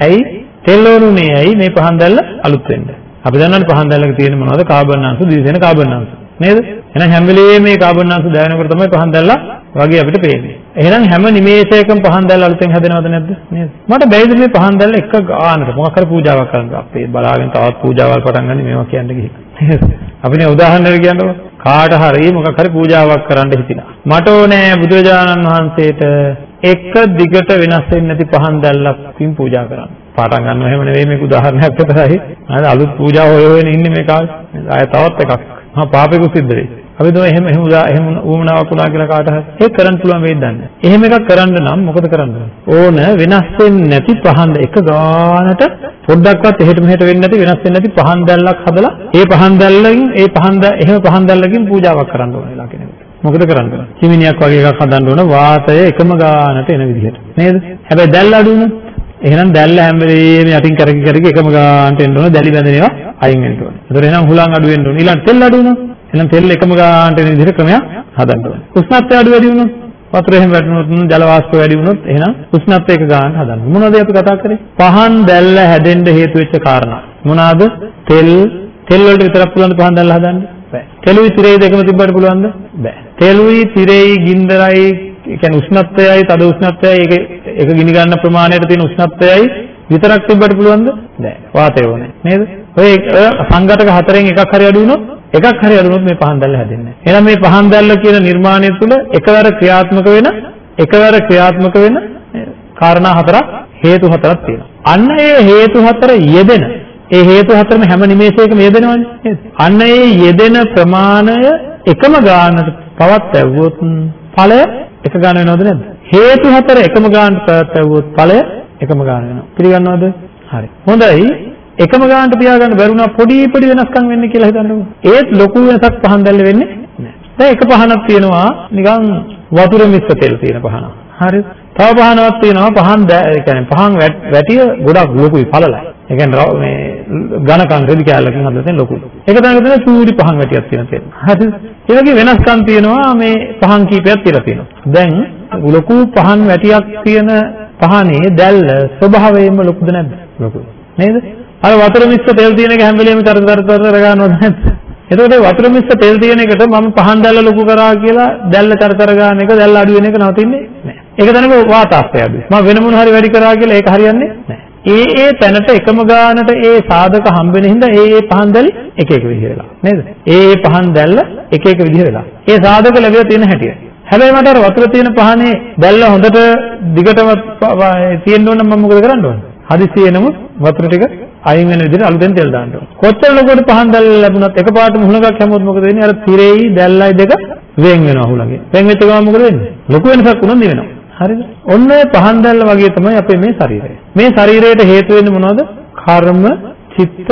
ඇයි? තෙල් ඕනුනේ ඇයි මේ පහන් දැල්ල අලුත් වෙන්න. අපි දන්නවනේ පහන් දැල්ලක තියෙන මොනවද? කාබන් අංශු, දිවිසෙන කාබන් අංශු. නේද? එහෙනම් හැම වෙලේම මේ කාබන් අංශු දැවෙනකොට තමයි පහන් දැල්ලා වගේ අපිට පේන්නේ. එහෙනම් හැම නිමේෂයකම පහන් දැල්ල අලුතෙන් හැදෙනවද නැද්ද? නේද? මට බැයිද මේ පහන් දැල්ල එක ගානට මොකක් හරි පූජාවක් කරන්න. අපේ බලාගෙන තවත් පූජාවල් පටන් ගන්න මේවා කියන්න ගිහින්. අපිනේ උදාහරණයක් කියන්නකො. කාට හරි මොකක් හරි පූජාවක් කරන්න හිතිනා. මට ඕනේ බුදුරජාණන් වහන්සේට එක දිගට වෙනස් වෙන්නේ නැති පහන් දැල්ලක් පින් පූජා කරන්න. පටන් ගන්නව එහෙම නෙවෙයි මේක උදාහරණයක් විතරයි. හරි අලුත් පූජා හොය හොයන ඉන්නේ මේ කාලේ. ආය තවත් එකක්. මහා පාපෙකුත් සිද්ධ වෙයි. අපි දුම එහෙම එහෙම උදා එහෙම ඌමනාවක් වුණා කියලා කාට හරි ඒක කරන්න පුළුවන් වෙයිද දන්නේ. එහෙම එකක් කරන්න නම් මොකද කරන්න ඕන වෙනස් වෙන්නේ නැති පහන් එක ගානට පොඩ්ඩක්වත් එහෙට මෙහෙට වෙන්නේ නැති වෙනස් වෙන්නේ නැති පහන් දැල්ලක් හදලා ඒ පහන් දැල්ලකින් ඒ පහන් එහෙම පහන් දැල්ලකින් පූජාවක් කරන්න ඕන වෙලා කෙනෙකුට. මොකද කරන්න ඕන? කිමිනියක් වගේ එකක් හදන්න ඕන වාතය එකම ගානට එන විදිහට. නේද? හැබැයි දැල්ල අඩු වුණොත් එහෙනම් දැල්ල හැම වෙලේම යටින් කරකි කරකි එකම ගානට එන්න ඕන දැලි බැඳෙන ඒවා අයින් වෙන්න ඕන. ඒතර එහෙනම් හුලං අඩු වෙන්න ඕන. ඊළඟ තෙල් අඩු වුණොත් එහෙනම් තෙල් එකම ගානට එන විදිහට ක්‍රමයක් හදන්න ඕනේ. උෂ්ණත්වය අඩු වැඩි වුණොත් වතුර එහෙම වැටුනොත් ජල වාෂ්ප වැඩි වුණොත් එහෙනම් උෂ්ණත්වය එක ගානට හදන්න. මොනවද අපි කතා කරේ? පහන් දැල්ල හැදෙන්න හේතු වෙච්ච කාරණා. මොනවාද? තෙල් තෙල් වලට විතරක් පුළුවන් පහන් දැල්ල හදන්න? බෑ. තෙලුයි තිරෙයි දෙකම තිබ්බට පුළුවන්ද? බෑ. තෙලුයි තිරෙයි ගින්දරයි ඒ කියන්නේ උෂ්ණත්වයයි තද උෂ්ණත්වයයි ඒක ඒක ගිනි ගන්න ප්‍රමාණයට තියෙන උෂ්ණත්වයයි විතරක් තිබ්බට පුළුවන්ද? නෑ. වාතය ඕනේ. නේද? ඔය සංඝටක හතරෙන් එකක් හරි අඩු වුණොත් එකක් හරි අඩු වුණොත් මේ පහන් දැල්ල හැදෙන්නේ නැහැ. එහෙනම් මේ පහන් දැල්ල කියන නිර්මාණය තුළ එකවර ක්‍රියාත්මක වෙන එකවර ක්‍රියාත්මක වෙන කාරණා හතරක් හේතු හතරක් තියෙනවා. අන්න ඒ හේතු හතර යෙදෙන ඒ හේතු හතරම හැම නිමේෂයකම යෙදෙනවනේ නේද? අන්න ඒ යෙදෙන ප්‍රමාණය එකම ගානට පවත් ඇව්වොත් ඵලය එක ගාන වෙනවද නැද්ද? හේතු හතර එකම ගානට පවත් ඇව්වොත් ඵලය එකම ගාන වෙනවා. පිළිගන්නවද? හරි. හොඳයි. එකම ගානට තියාගන්න බැරුණා පොඩි පොඩි වෙනස්කම් වෙන්නේ කියලා හිතන්නකෝ. ඒත් ලොකු වෙනසක් පහන් දැල්ල වෙන්නේ නැහැ. දැන් එක පහනක් තියෙනවා නිකන් වතුර මිශ්‍ර තෙල් තියෙන පහනක්. හරිද? තව පහනක් තියෙනවා පහන් ඒ කියන්නේ පහන් වැටිය ගොඩක් ලොකුයි පළලයි. ඒ කියන්නේ මේ ඝනකම් රෙදි කැලලකින් හදලා තියෙන ලොකුයි. ඒක තමයි තියෙන චූරි පහන් වැටියක් තියෙන තෙල්. හරිද? ඒ වගේ වෙනස්කම් තියෙනවා මේ පහන් කීපයක් තියලා තියෙනවා. දැන් ලොකු පහන් වැටියක් තියෙන පහනේ දැල්ල ස්වභාවයෙන්ම ලොකුද නැද්ද? ලොකුයි. නේද? අර වතුර මිශ්‍ර තෙල් තියෙන එක හැම වෙලෙම තර තර තර ගන්නවද නැද්ද? එතකොට වතුර මිස්ස තෙල් තියෙන එකට මම පහන් දැල්ල ලොකු කරා කියලා දැල්ල චරචර ගන්න එක දැල්ල අඩු වෙන එක නවතින්නේ නැහැ. ඒක තනක වාතාශ්‍රය අඩුයි. මම වෙන මොන හරි වැඩි කරා කියලා ඒක හරියන්නේ නැහැ. ඒ ඒ තැනට එකම ගානට ඒ සාධක හම්බ වෙන හින්දා ඒ ඒ පහන් දැල් එක එක විදිහ වෙලා නේද? ඒ ඒ පහන් දැල්ල එක එක විදිහ වෙලා. ඒ සාධක ලැබිලා තියෙන හැටිය. හැබැයි මට අර වතුර තියෙන පහනේ දැල්ල හොඳට දිගටම තියෙන්න ඕන නම් මම මොකද කරන්න ඕන? හදිසියෙ නමුත් වතුර ටික අයින් වෙන විදිහට අලුතෙන් තෙල් දාන්න ඕන. කොච්චර ලොකුවට පහන් දැල්ල ලැබුණත් එකපාරට මුහුණක් හැමෝත් මොකද වෙන්නේ? අර තිරේයි දැල්ලයි දෙක වෙන් වෙනවා හුලඟේ. වෙන් වෙච්ච ගමන් මොකද වෙන්නේ? ලොකු වෙනසක් වුණොත් වෙනවා. හරිද? ඔන්න ඔය පහන් දැල්ල වගේ තමයි අපේ මේ ශරීරය. මේ ශරීරයට හේතු වෙන්නේ මොනවද? කර්ම, චිත්ත,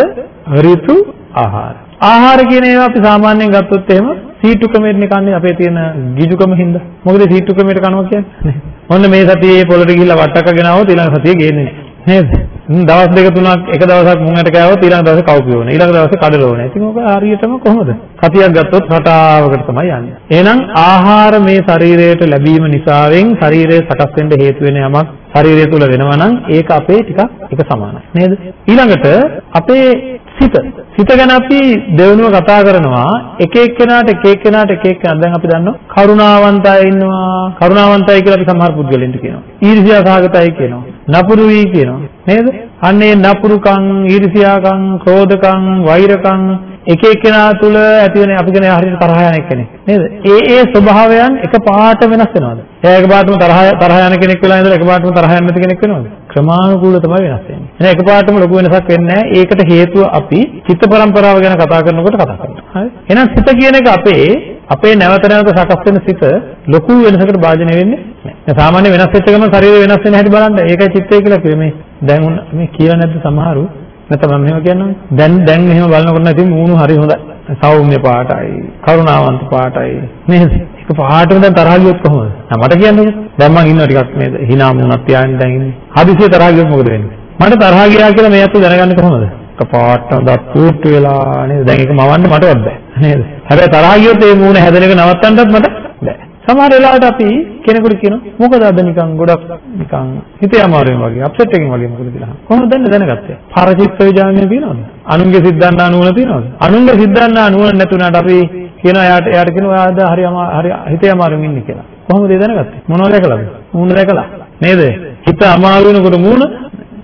ඍතු, ආහාර. ආහාර කියන ඒවා අපි සාමාන්‍යයෙන් ගත්තොත් එහෙම සීටු ක්‍රමයටනේ කන්නේ අපේ තියෙන ගිජුකම හින්දා. මොකද සීටු ක්‍රමයට කනවා කියන්නේ? ඔන්න මේ සතියේ පොළට ගිහිල්ලා වට්ටක්ක ගෙනාවොත් ඊළඟ සතියේ ගේන්නේ නැහැ. නේද? දවස් දෙක තුනක් එක දවසක් මුංගට කෑවොත් ඊළඟ දවසේ කවුපි ඕනේ. ඊළඟ දවසේ කඩල ඕනේ. ඉතින් ඔක හරියටම කොහොමද? සතියක් ගත්තොත් රටාවකට තමයි යන්නේ. එහෙනම් ආහාර මේ ශරීරයට ලැබීම නිසාවෙන් ශරීරය සකස් වෙන්න හේතු වෙන යමක් ශරීරය තුල වෙනවා නම් ඒක අපේ ටිකක් එක සමානයි. නේද? ඊළඟට අපේ සිත සිත ගැන අපි දෙවනුව කතා කරනවා එක එක්කෙනාට එක එක්කෙනාට එක එක්කෙනා දැන් අපි දන්නවා කරුණාවන්තය ඉන්නවා කරුණාවන්තය කියලා අපි සමහර පුද්ගලයන්ට කියනවා ඊර්ෂ්‍යා සහගතයි කියනවා නපුරුයි කියනවා නේද අන්නේ නපුරුකම් ඊර්ෂ්‍යාකම් ක්‍රෝධකම් වෛරකම් එක එක්කෙනා තුල ඇති වෙන අපි කියන හරියට තරහ යන කෙනෙක් නේද? ඒ ඒ ස්වභාවයන් එක පාට වෙනස් වෙනවද? එයා එක පාටම තරහ තරහ යන කෙනෙක් වෙලා ඉඳලා එක පාටම තරහ යන නැති කෙනෙක් වෙනවද? ක්‍රමානුකූලව තමයි වෙනස් වෙන්නේ. එහෙනම් එක පාටම ලොකු වෙනසක් වෙන්නේ නැහැ. ඒකට හේතුව අපි චිත්ත පරම්පරාව ගැන කතා කරනකොට කතා කරනවා. හරි? එහෙනම් සිත කියන එක අපේ අපේ නැවත නැවත සකස් වෙන සිත ලොකු වෙනසකට භාජනය වෙන්නේ නැහැ. සාමාන්‍ය වෙනස් වෙච්ච ගමන් ශරීරය වෙනස් වෙන හැටි බලන්න. ඒකයි චිත්තය කියලා කිව්වේ. මේ. දැන් මේ කියලා නැද්ද සමහරු? නැත්නම් මම මෙහෙම කියන්නම්. දැන් දැන් මෙහෙම බලනකොට නැති මූණු හරි හොඳයි. සෞම්‍ය පාටයි කරුණාවන්ත පාටයි. නේද? ඒක පාටම දැන් තරහ ගියොත් කොහොමද? මට කියන්නකෝ දැන් මං ඉන්නවා ටිකක් නේද hina මුණක් තියාගෙන දැන් ඉන්නේ. හදිසියෙ තරහ ගියොත් මොකද වෙන්නේ? මට තරහ ගියා කියලා මේ අතට දැනගන්නේ කොහොමද? කපාට දත් පුට්ටු වෙලා නේද? දැන් ඒක මවන්න මටවත් බෑ. නේද හැබැයි තරහ ගියොත් ඒ මූණ හැදෙන එක නවත්තන්නත් මට බෑ සමහර වෙලාවට අපි කෙනෙකුට කියනවා මොකද අද නිකන් ගොඩක් නිකන් හිතේ අමාරුවෙන් වගේ අප්සෙට් එකකින් වගේ මොකද කියලා. කොහොමද දැන් දැනගත්තේ? පරචිත්ත විඥානය තියෙනවද? අනුන්ගේ සිද්ධාන්නා නුවණ තියෙනවද? අනුන්ගේ සිද්ධාන්නා නුවණ නැතුණාට අපි කියනවා එයාට එයාට කියනවා ආද හරි හරි හිතේ අමාරුවෙන් ඉන්නේ කියලා. කොහොමද ඒ දැනගත්තේ? මොනවද දැකලාද? මූණ දැකලා. නේද? හිත අමාරු වෙනකොට මූණ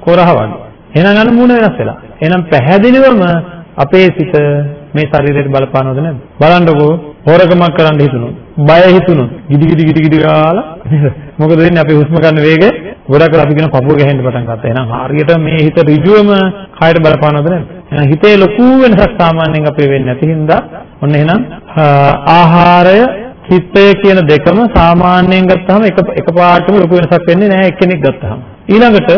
කොරහ වගේ. එහෙනම් අන්න මූණ වෙනස් වෙලා. එහෙනම් පැහැදිලිවම අපේ සිත මේ ශරීරයට බලපානවද නැද්ද? බලන්නකෝ හොරකමක් කරන්න හිතුනොත්, බය හිතුනොත්, ගිඩි ගිඩි ගිඩි ගිඩි ගාලා මොකද වෙන්නේ අපි හුස්ම ගන්න වේගය ගොඩක් අපි කියන පපුව ගැහෙන්න පටන් ගත්තා. එහෙනම් හරියට මේ හිත ඍජුවම කායට බලපානවද නැද්ද? එහෙනම් හිතේ ලොකු වෙනසක් සාමාන්‍යයෙන් අපේ වෙන්නේ නැති හින්දා ඔන්න එහෙනම් ආහාරය චිත්තය කියන දෙකම සාමාන්‍යයෙන් ගත්තාම එක එකපාරටම ලොකු වෙනසක් වෙන්නේ නැහැ එක්කෙනෙක් ගත්තාම. ඊළඟට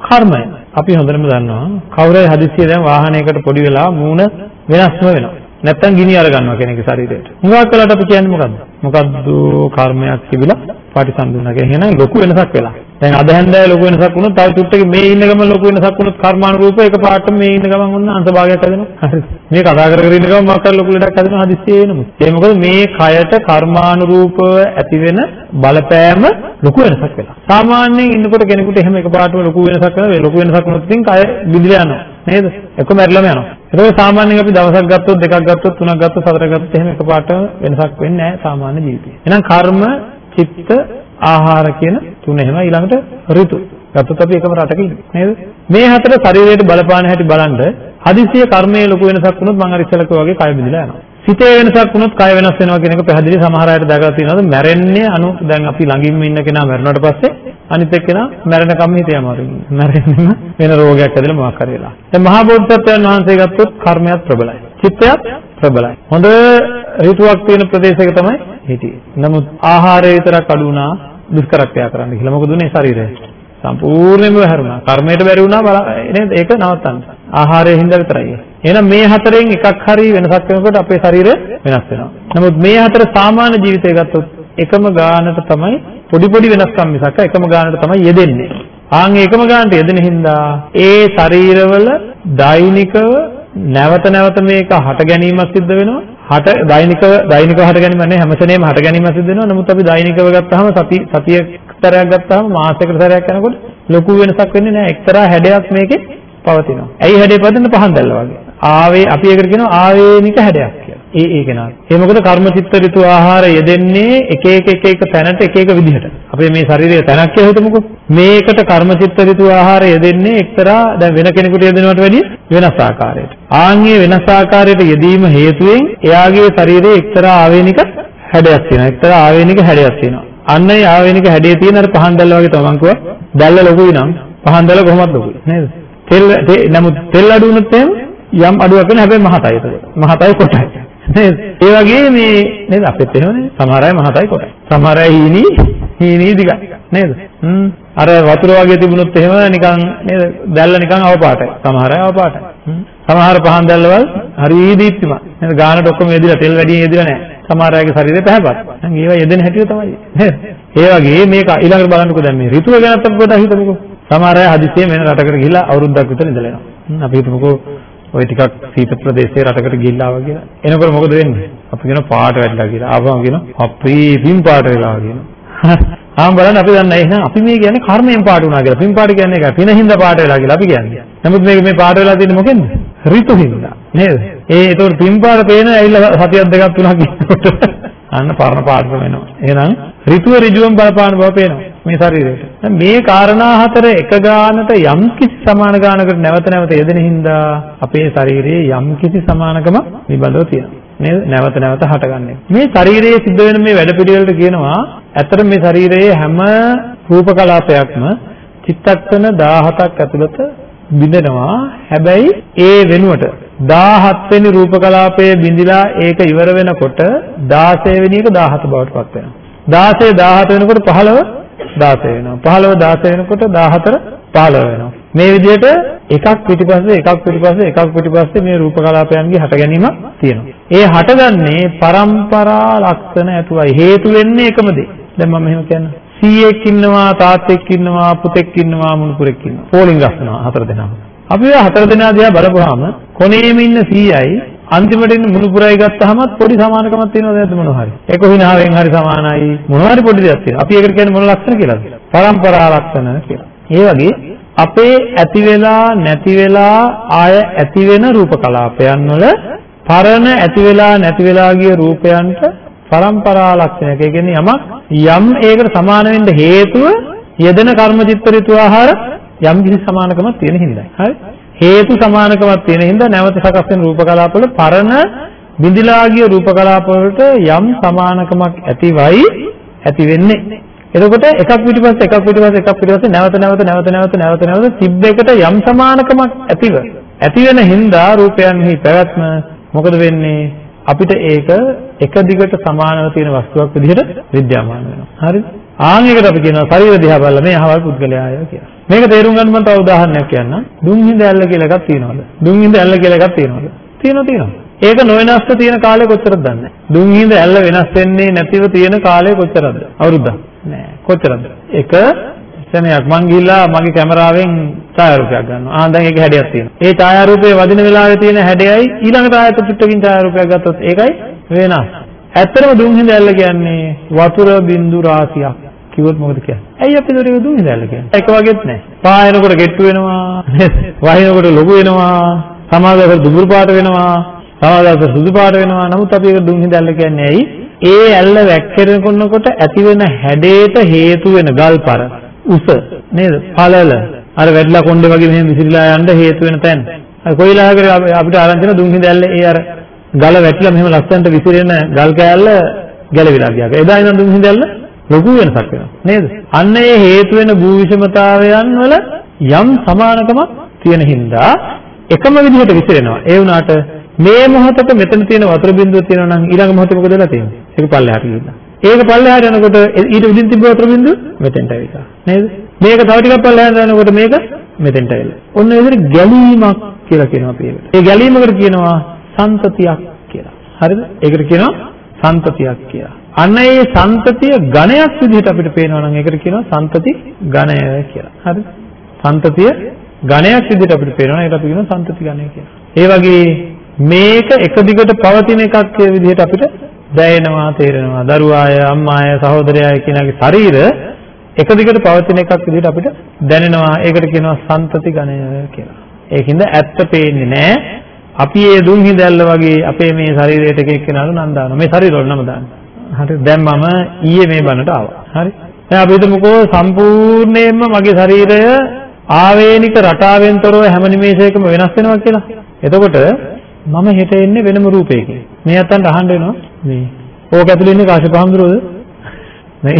කර්මය. අපි හොඳටම දන්නවා කවුරුහරි හදිස්සිය දැන් වාහනයකට පොඩි වෙලා මූණ වෙනස්ම වෙනවා. නැත්තම් ගිනි අර ගන්නවා කෙනෙක්ගේ ශරීරයට. හුඟක් වෙලාවට අපි කියන්නේ මොකද්ද? මොකද්ද කර්මයක් තිබිලා පටිසන්දුනා කියන. එහෙනම් ලොකු වෙනසක් වෙලා. දැන් අද හැන්දෑවේ ලොකු වෙනසක් වුණොත් තව චුට්ටක මේ ඉන්න ගමන් ලොකු වෙනසක් වුණොත් කර්මානුරූපව එක පාටම මේ ඉන්න ගමන් ඔන්න අංශභාගයක් හැදෙනවා. හරි. මේ කතා කර කර ඉන්න ගමන් මොකක් හරි ලොකු ලඩක් හැදෙනවා හදිස්සියේ එනමු. ඒ මොකද මේ කයට කර්මානුරූපව ඇති වෙන බලපෑම ලොකු වෙනසක් වෙලා. සාමාන්‍යයෙන් ඉන්නකොට කෙනෙකුට එහෙම එක පාටම ලොකු වෙනසක් වෙනවා. ඒ ලොකු වෙනසක් වුණොත් ඉතින් කය බිඳිලා යනවා. නේද? එක මැරිලාම යනවා. ඒක සාමාන්‍යයෙන් අපි දවසක් ගත්තොත් දෙකක් ගත්තොත් තුනක් ගත්තොත් හතරක් ගත්තොත් එහෙම එකපාරට වෙනසක් වෙන්නේ නැහැ සාමාන්‍ය ජීවිතේ. එහෙනම් කර්ම, චිත්ත, ආහාර කියන තුන එහෙම ඊළඟට ඍතු. ගත්තොත් අපි එකම රටක ඉන්නේ නේද? මේ හතර ශරීරයට බලපාන හැටි බලන්න හදිසිය කර්මයේ ලොකු වෙනසක් වුණොත් මම අර ඉස්සෙල්ලා කිව්වා වගේ කය බිඳලා යනවා. සිතේ වෙනසක් වුණොත් කය වෙනස් වෙනවා කියන එක පැහැදිලි සමහර අයට දැකලා තියෙනවද? මැරෙන්නේ අනු දැන් අපි ළඟින්ම ඉන්න කෙනා මැරුණාට පස්සේ අනිත් එක්කෙනා මැරෙනකම් හිතේ අමාරුයි. මැරෙන්නෙම වෙන රෝගයක් ඇදලා මොකක් හරි වෙලා. දැන් මහා බෝධිසත්වයන් වහන්සේ ගත්තොත් කර්මයක් ප්‍රබලයි. චිත්තයක් ප්‍රබලයි. හොඳ ඍතුවක් තියෙන ප්‍රදේශයක තමයි හිටියේ. නමුත් ආහාරය විතරක් අඩු වුණා දුෂ්කරක්‍රියා කරන්න කියලා. මොකද උනේ ශරීරය? සම්පූර්ණයෙන්ම හැරුණා. කර්මයට බැරි වුණා නේද? ඒක නවත්තන්න. ආහාරයෙන් හින්දා විතරයි. එහෙනම් මේ හතරෙන් එකක් හරි වෙනසක් වෙනකොට අපේ ශරීරය වෙනස් වෙනවා. නමුත් මේ හතර සාමාන්‍ය ජීවිතය ගත්තොත් එකම ගානට තමයි පොඩි පොඩි වෙනස්කම් මිසක් එකම ගානට තමයි යෙදෙන්නේ. ආන් එකම ගානට යෙදෙන හින්දා ඒ ශරීරවල දෛනිකව නැවත නැවත මේක හට ගැනීමක් සිද්ධ වෙනවා. හට දෛනිකව දෛනිකව හට ගැනීම නෙවෙයි හැම සෙනෙම හට ගැනීමක් සිද්ධ වෙනවා. නමුත් අපි දෛනිකව ගත්තාම සති සතියකතරයක් ගත්තාම මාසයකට සැරයක් යනකොට ලොකු වෙනසක් වෙන්නේ නැහැ. එක්තරා හැඩයක් මේකේ පවතිනවා. ඇයි හැඩේ පදින්න පහන් දැල්ලා වගේ. ආවේ අපි ඒකට කියනවා ආවේනික හැඩයක් කියලා. ඒ ඒ කෙනා. ඒ මොකද කර්ම චිත්ත ඍතු ආහාර යෙදෙන්නේ එක එක එක එක තැනට එක එක විදිහට. අපේ මේ ශරීරයේ තැනක් කියලා හිතමුකෝ. මේකට කර්ම චිත්ත ඍතු ආහාර යෙදෙන්නේ එක්තරා දැන් වෙන කෙනෙකුට යෙදෙනවට වැඩිය වෙනස් ආකාරයකට. ආන්ගේ වෙනස් ආකාරයට යෙදීම හේතුවෙන් එයාගේ ශරීරයේ එක්තරා ආවේනික හැඩයක් තියෙනවා. එක්තරා ආවේනික හැඩයක් තියෙනවා. අන්න ඒ ආවේනික හැඩය තියෙන අර පහන් දැල්ල වගේ තමයි මං කිව්වා. දැල්ල ලොකුයි නම් පහන් දැල්ල කොහොමද ලොකුයි නේද? තෙල් නමුත් තෙල් අඩු වුණොත් එහෙම යම් අඩුවක් වෙන හැබැයි මහතයි ඒක. මහතයි කොටයි. නේද? ඒ වගේ මේ නේද අපිත් එහෙමනේ. සමහර අය මහතයි කොටයි. සමහර අය හීනි හීනි දිගයි. නේද? හ්ම්. අර වතුර වගේ තිබුණොත් එහෙම නිකන් නේද? දැල්ල නිකන් අවපාටයි. සමහර අය අවපාටයි. සමහර පහන් දැල්ලවල් හරි දීප්තිමත්. නේද? ගානට ඔක්කොම යෙදිලා තෙල් වැඩි යෙදිලා නැහැ. සමහර අයගේ ශරීරය පැහැපත්. දැන් ඒවා යෙදෙන හැටි තමයි. නේද? ඒ වගේ මේක ඊළඟට බලන්නකෝ දැන් මේ ඍතුව ගැනත් අපි පොඩ්ඩක් හිතමුකෝ. සමහර අය හදිස්සියෙන් වෙන රටකට ගිහිල්ලා අවුරුද්දක් විතර ඉඳලා එනවා. අපි හිතමුකෝ ওই ටිකක් සීත ප්‍රදේශයේ රටකට ගිහිල්ලා ආවා කියලා. එනකොට මොකද වෙන්නේ? අපි කියන පාට වැටලා කියලා. ආවම කියන අපේ පින් පාට වෙලා කියනවා. ආම් බලන්න අපි දන්නේ නැහැ අපි මේ කියන්නේ කර්මයෙන් පාට වුණා කියලා. පින් පාට කියන්නේ ඒක. පිනින්ද පාට වෙලා කියලා අපි කියන්නේ. නමුත් මේක මේ පාට වෙලා තියෙන්නේ මොකෙන්ද? ඍතු හින්දා. නේද? ඒ ඒතකොට පින් පාට පේන ඇවිල්ලා සතියක් දෙකක් තුනක් ගිහින් අන්න පරණ පාටම වෙනවා. එහෙනම් ඍතුව ඍජුවම බලපාන බව පේනවා මේ ශරීරයට. මේ කාරණා හතර එක ගානට යම් කිසි සමාන ගානකට නැවත නැවත යෙදෙන හින්දා අපේ ශරීරයේ යම් කිසි සමානකම නිබඳව තියෙනවා. නේද? නැවත නැවත හටගන්නේ. මේ ශරීරයේ සිද්ධ වෙන මේ වැඩ පිළිවෙලට කියනවා ඇත්තට මේ ශරීරයේ හැම රූප කලාපයක්ම චිත්තක්ෂණ 17ක් ඇතුළත බිඳෙනවා. හැබැයි ඒ වෙනුවට 17 වෙනි රූප කලාපයේ බිඳිලා ඒක ඉවර වෙනකොට 16 වෙනි එක 17 බවට පත් වෙනවා. 16 17 වෙනකොට 15 16 වෙනවා. 15 16 වෙනකොට 14 15 වෙනවා. මේ විදිහට එකක් පිටිපස්සේ එකක් පිටිපස්සේ එකක් පිටිපස්සේ මේ රූප කලාපයන්ගේ හට ගැනීමක් තියෙනවා. ඒ හටගන්නේ પરම්පරා ලක්ෂණ ඇතුවයි හේතු වෙන්නේ එකම දේ. දැන් මම මෙහෙම කියන්නම්. සීයෙක් ඉන්නවා තාත්තෙක් ඉන්නවා පුතෙක් ඉන්නවා මුණුපුරෙක් ඉන්නවා. පෝලිං ගස්සනවා හතර දෙනාම. අපි ඔය හතර දෙනා දිහා බලපුවාම කොනේම ඉන්න සීයයි අන්තිමට ඉන්න මුණුපුරයි ගත්තාම පොඩි සමානකමක් තියෙනවද නැද්ද මොනවා හරි? ඒක හිනාවෙන් හරි සමානයි. මොනවා හරි පොඩි දෙයක් තියෙනවා. අපි ඒකට කියන්නේ මොන ලක්ෂණ කියලාද? පරම්පරා ලක්ෂණ කියලා. ඒ වගේ අපේ ඇති වෙලා නැති වෙලා ආය ඇති වෙන රූප කලාපයන් වල පරණ ඇති වෙලා නැති වෙලා ගිය රූපයන්ට පරම්පරා ලක්ෂණයක්. ඒ කියන්නේ යමක් යම් ඒකට සමාන වෙන්න හේතුව යෙදෙන කර්මචිත්ත ඍතු ආහාර යම් කිසි සමානකමක් තියෙන හින්දායි. හරි? හේතු සමානකමක් තියෙන හින්දා නැවත සකස් වෙන රූප කලාපවල පරණ බිඳිලා ගිය රූප කලාපවලට යම් සමානකමක් ඇතිවයි ඇති වෙන්නේ. එතකොට එකක් පිටිපස්සේ එකක් පිටිපස්සේ එකක් පිටිපස්සේ නැවත නැවත නැවත නැවත නැවත නැවත තිබ්බ එකට යම් සමානකමක් ඇතිව ඇති වෙන හින්දා රූපයන්හි පැවැත්ම මොකද වෙන්නේ අපිට ඒක එක දිගට සමානව තියෙන වස්තුවක් විදිහට විද්‍යාමාන වෙනවා හරිද ආන් එකට අපි කියනවා ශරීර දිහා බලලා මේ අහවල් පුද්ගලයාය කියලා මේක තේරුම් ගන්න මම තව උදාහරණයක් කියන්නම් දුම් හිඳ ඇල්ල කියලා එකක් තියෙනවද? දුම් හිඳ ඇල්ල කියලා එකක් තියෙනවද? තියෙනවා තියෙනවා. ඒක නොවෙනස්ව තියෙන කාලය කොච්චරද දන්නේ? දුම් හිඳ ඇල්ල වෙනස් වෙන්නේ නැතිව තියෙන කාලය කොච්චරද? අවුරුද්දක්? නෑ. කොච්චරද? එක ක්ෂණයක් මං ගිහිල්ලා මගේ කැමරාවෙන් ඡායාරූපයක් ගන්නවා. ආ දැන් ඒක හැඩයක් තියෙනවා. ඒ ඡායාරූපයේ වදින වෙලාවේ තියෙන හැඩයයි ඊළඟට ආයත පිටකින් ඡායාරූපයක් ගත්තොත් ඒකයි වෙනස්. ඇත්තටම දුම් හිඳ ඇල්ල කියන්නේ වතුර බින්දු රාශියක්. කිව්වොත් මොකද කියන්නේ? ඇයි අපි ඒකට දුම් හිඳ ඇල්ල කියන්නේ? එක වගේත් නෑ. පායනකොට ගෙට්ටු වෙනවා. වහිනකොට ලොකු වෙනවා. සමාදවල දුඹුරු පාට වෙනවා. සමහරවිට සුදු පාට වෙනවා. නමුත් අපි ඒක දුම් හිඳැල්ල කියන්නේ ඇයි? ඒ ඇල්ල වැක්කිරෙනකොට ඇති වෙන හැඩයට හේතු වෙන ගල්පර උස නේද? පළල අර වැඩිලා කොණ්ඩේ වගේ මෙහෙම විසිරීලා යන්න හේතු වෙන තැන. අර කොයිලාහකට අපිට ආරංචි වෙන දුම් හිඳැල්ල ඒ අර ගල වැටිලා මෙහෙම ලස්සනට විසිරෙන ගල් කෑල්ල ගැලවිලා ගියා. එදා ඉඳන් දුම් හිඳැල්ල ලොකු වෙනසක් වෙනවා නේද? අන්න ඒ හේතු වෙන භූ විෂමතාවයන් වල යම් සමානකමක් තියෙන හින්දා එකම විදිහට විසිරෙනවා. ඒ වුණාට මේ මොහොතේ මෙතන තියෙන වතුර බිඳුව තියෙනවා නම් ඊළඟ මොහොතේ මොකද වෙලා තියෙන්නේ? ඒක පල්ලෙහාට ගිහිල්ලා. ඒක පල්ලෙහාට යනකොට ඊට උඩින් තිබ්බ වතුර බිඳුව මෙතෙන්ට ඇවිල්ලා. නේද? මේක තව ටිකක් පල්ලෙහාට යනකොට මේක මෙතෙන්ට ඇවිල්ලා. ඔන්න ඒ විදිහට ගැලීමක් කියලා කියනවා අපි ඒකට. ඒ ගැලීමකට කියනවා සන්තතියක් කියලා. හරිද? ඒකට කියනවා සන්තතියක් කියලා. අන්න ඒ සන්තතිය ඝණයක් විදිහට අපිට පේනවා නම් ඒකට කියනවා සන්තති ඝණය කියලා. හරිද? සන්තතිය ඝණයක් විදිහට අපිට පේනවා ඒකට අපි කියනවා සන්තති ඝණය කියලා. ඒ වගේ මේක එක දිගට පවතින එකක් කියන විදිහට අපිට දැනෙනවා තේරෙනවා දරුවාය අම්මාය සහෝදරයාය කියනගේ ශරීර එක දිගට පවතින එකක් විදිහට අපිට දැනෙනවා ඒකට කියනවා සන්තති ගණය කියලා. ඒකින්ද ඇත්ත පේන්නේ නැහැ අපි ඒ දුම් හිඳැල්ල වගේ අපේ මේ ශරීරයට එක එක්කෙනාට නම් දානවා. මේ ශරීරවල නම දානවා. හරි. දැන් මම ඊයේ මේ බණට ආවා. හරි. දැන් අපි හිතමුකෝ සම්පූර්ණයෙන්ම මගේ ශරීරය ආවේනික රටාවෙන් තොරව හැම නිමේෂයකම වෙනස් වෙනවා කියලා. එතකොට මම හෙට එන්නේ වෙනම රූපයකින්. මේ අතන්ට අහන්න වෙනවා මේ. ඕක ඇතුලේ ඉන්නේ කාශ්‍යප හඳුරෝද? මේ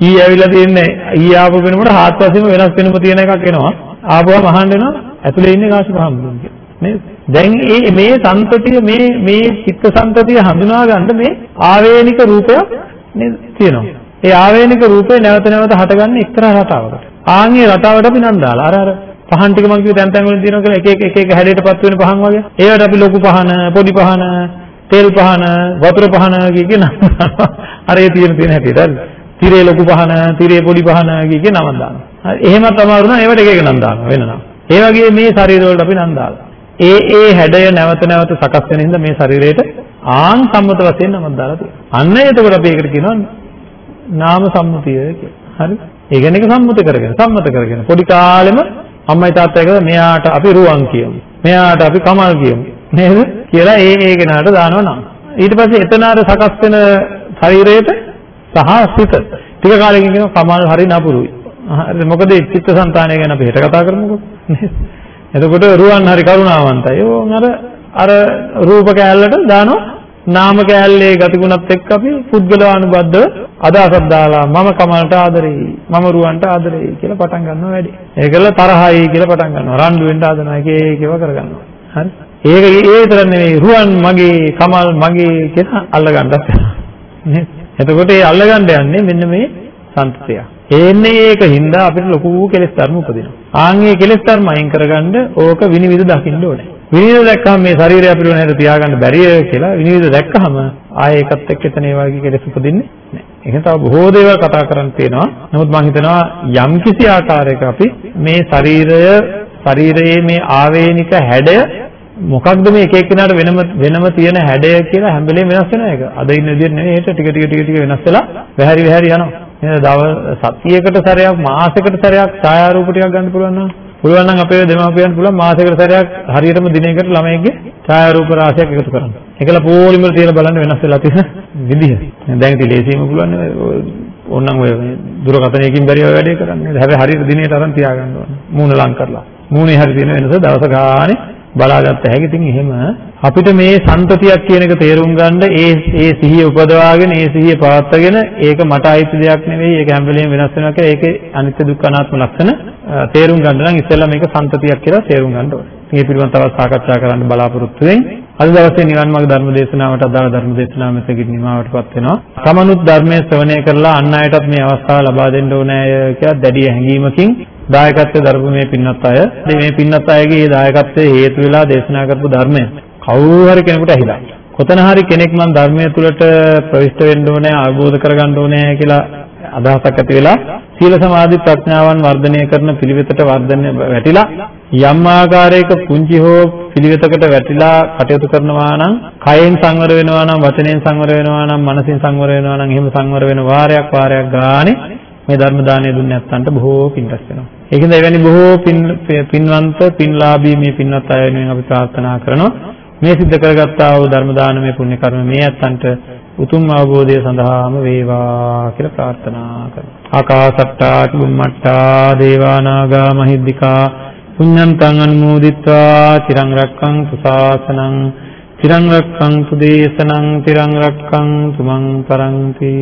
ඊ ඇවිල්ලා තියන්නේ ඊ ආපු වෙනකොට හාත්පසින්ම වෙනස් වෙනම තියෙන එකක් එනවා. ආපුවම අහන්න වෙනවා ඇතුලේ ඉන්නේ කාශ්‍යප හඳුරෝ කියලා. නේද? දැන් මේ මේ සංතතිය මේ මේ චිත්ත සංතතිය හඳුනා ගන්න මේ ආවේනික රූපයක් නේද තියෙනවා. ඒ ආවේනික රූපේ නැවත නැවත හටගන්නේ එක්තරා රටාවකට. ආන්ගේ රටාවට අපි නම් දාලා අර අර පහන් ටික මම කිව්ව තැන් තැන් වලින් තියෙනවා කියලා එක එක එක එක හැඩයටපත් වෙන පහන් වගේ. ඒවට අපි ලොකු පහන, පොඩි පහන, තෙල් පහන, වතුර පහන කියන අර ඒ තියෙන තියෙන හැටියට හරි. තිරේ ලොකු පහන, තිරේ පොඩි පහන කියන නම දානවා. හරි. එහෙමත් අමාරු නම් ඒවට එක එක නම් දානවා වෙන නම්. ඒ වගේ මේ ශරීර වලට අපි නම් දාලා. ඒ ඒ හැඩය නැවත නැවත සකස් වෙන හින්දා මේ ශරීරයට ආන් සම්මත වශයෙන් නමක් දාලා තියෙනවා. අන්න එතකොට අපි ඒකට කියනවා නාම සම්මුතිය කියලා. හරි? ඒ කියන්නේ ඒක සම්මුත කරගෙන, සම්මත කරගෙන. පොඩි කාලෙම අම්මයි තාත්තයි කියලා මෙයාට අපි රුවන් කියමු. මෙයාට අපි කමල් කියමු. නේද? කියලා ඒ ඒ කෙනාට දානවා නම්. ඊට පස්සේ එතන අර සකස් වෙන ශරීරයට සහ සිත ටික කාලෙකින් කියනවා කමල් හරි නපුරුයි. හරිද? මොකද චිත්තසංතානය ගැන අපි හෙට කතා කරමුකෝ. එතකොට රුවන් හරි කරුණාවන්තයි. ඕන් අර අර රූප කෑල්ලට දානවා නාම කෑල්ලේ ගතිගුණත් එක්ක අපි පුද්ගලානුබද්ධව අදහසක් දාලා මම කමලට ආදරෙයි මම රුවන්ට ආදරෙයි කියලා පටන් ගන්නවා වැඩි. ඒකල තරහයි කියලා පටන් ගන්නවා. රණ්ඩු වෙන්න ආදනවා එක එකව කරගන්නවා. හරි. ඒක ඒ විතර නෙවෙයි රුවන් මගේ කමල් මගේ කියලා අල්ලගන්නත් නේද? එතකොට ඒ අල්ලගන්න යන්නේ මෙන්න මේ සම්පතය. එන්නේ ඒක හින්දා අපිට ලොකු කෙලෙස් ධර්ම උපදිනවා. ආන්ගේ කෙලෙස් ධර්ම අයින් කරගන්න ඕක විනිවිද දකින්න ඕනේ. විනිවිද දැක්කම මේ ශරීරය අපිට වෙන හැට තියාගන්න බැරිය කියලා විනිවිද දැක්කහම ආයේ ඒකත් එක්ක එතන ඒ වගේ කෙලෙස් උපදින්නේ නැහැ. ඒක තව බොහෝ දේවල් කතා කරන්න තියෙනවා. නමුත් මම හිතනවා යම්කිසි ආකාරයක අපි මේ ශරීරය ශරීරයේ මේ ආවේනික හැඩය මොකක්ද මේ එක එක්කෙනාට වෙනම වෙනම තියෙන හැඩය කියලා හැම වෙලේම වෙනස් වෙන එක. අද ඉන්න විදිහට නෙවෙයි ඒක ටික ටික ටික ටික වෙනස් වෙලා වැහැරි වැහැරි යනවා. නේද? දවස් සතියකට සැරයක් මාසයකට සැරයක් ඡායාරූප ටිකක් ගන්න පුළුවන් නම් පුළුවන් නම් අපේ දෙමාපියන් පුළුවන් මාසයකට සැරයක් හරියටම දිනයකට ළමයිගේ ඡායාරූප රාශියක් එකතු කරන්න. ඒකලා පොලිමර තියලා බලන්න වෙනස් වෙලා තියෙන විදිහ. දැන් ඉතින් ලේසියෙම පුළුවන් නේ ඕනනම් ඔය දුරකථනයකින් බැරි ඔය වැඩේ කරන්නේ. හැබැයි හරියට දිනේට අරන් තියාගන්න ඕන. මූණ ලං කරලා. මූණේ හරි තියෙන වෙනස දවස ගානේ බලාගත්ත හැකි. ඉතින් එහෙම අපිට මේ සන්තතියක් කියන එක තේරුම් ගන්න ඒ ඒ සිහිය උපදවාගෙන ඒ සිහිය පවත්වාගෙන ඒක මට අයිති දෙයක් නෙවෙයි ඒක හැම වෙලෙම වෙනස් වෙනවා කියලා ඒකේ අනිත්‍ය දුක්ඛ අනාත්ම ලක්ෂණ තේරුම් ගන්න නම් ඉස්සෙල්ලා මේක සන්තතියක් කියලා තේරුම් ගන්න ඕනේ. මේ පිළිබඳව තවත් සාකච්ඡා කරන්න බලාපොරොත්තු වෙමින් අද දවසේ නිවන් මාර්ග ධර්ම දේශනාවට අදාළ ධර්ම දේශනාව මෙතකින් නිමාවටපත් වෙනවා. තමනුත් ධර්මයේ ශ්‍රවණය කරලා අන් අයටත් මේ අවස්ථාව ලබා දෙන්න ඕනේ කියලා දැඩි හැඟීමකින් දායකත්වයේ දරපු මේ පින්වත් අය මේ පින්වත් අයගේ මේ දායකත්වයේ හේතු වෙලා දේශනා කරපු ධර්මය කවුරු හරි කෙනෙකුට ඇහිලා කොතන හරි කෙනෙක් මම ධර්මයේ තුලට ප්‍රවිෂ්ඨ වෙන්න ඕනේ අවබෝධ කරගන්න ඕනේ කියලා අදහසක් ඇති වෙලා සීල සමාධි ප්‍රඥාවන් වර්ධනය කරන පිළිවෙතට වර්ධනය වැටිලා යම් ආකාරයක පුංචි හෝ පිළිවෙතකට වැටිලා කටයුතු කරනවා නම් කයෙන් සංවර වෙනවා නම් වචනයෙන් සංවර වෙනවා නම් මනසින් සංවර වෙනවා නම් එහෙම සංවර වෙන වාරයක් වාරයක් ගානේ මේ ධර්ම දානය දුන්නේ නැත්නම් බොහෝ පින් රැස් වෙනවා. ඒකෙන්ද එවැනි බොහෝ පින් පින්වන්ත පින්ලාභී මේ පින්වත් අය වෙනුවෙන් අපි ප්‍රාර්ථනා කරනවා. මේ සිද්ධ කරගත්තා වූ ධර්ම දානමය පුණ්‍ය කර්ම මේ ඇත්තන්ට උතුම් අවබෝධය සඳහාම වේවා කියලා ප්‍රාර්ථනා කරනවා. ආකාසට්ටා චුම්මට්ටා දේවා නාග මහිද්దికා පුඤ්ඤන්තං අනුමෝදිත්වා චිරං රක්ඛන්තු ශාසනං චිරං රක්ඛන්තු දේශනං චිරං රක්ඛන්තු මං පරන්ති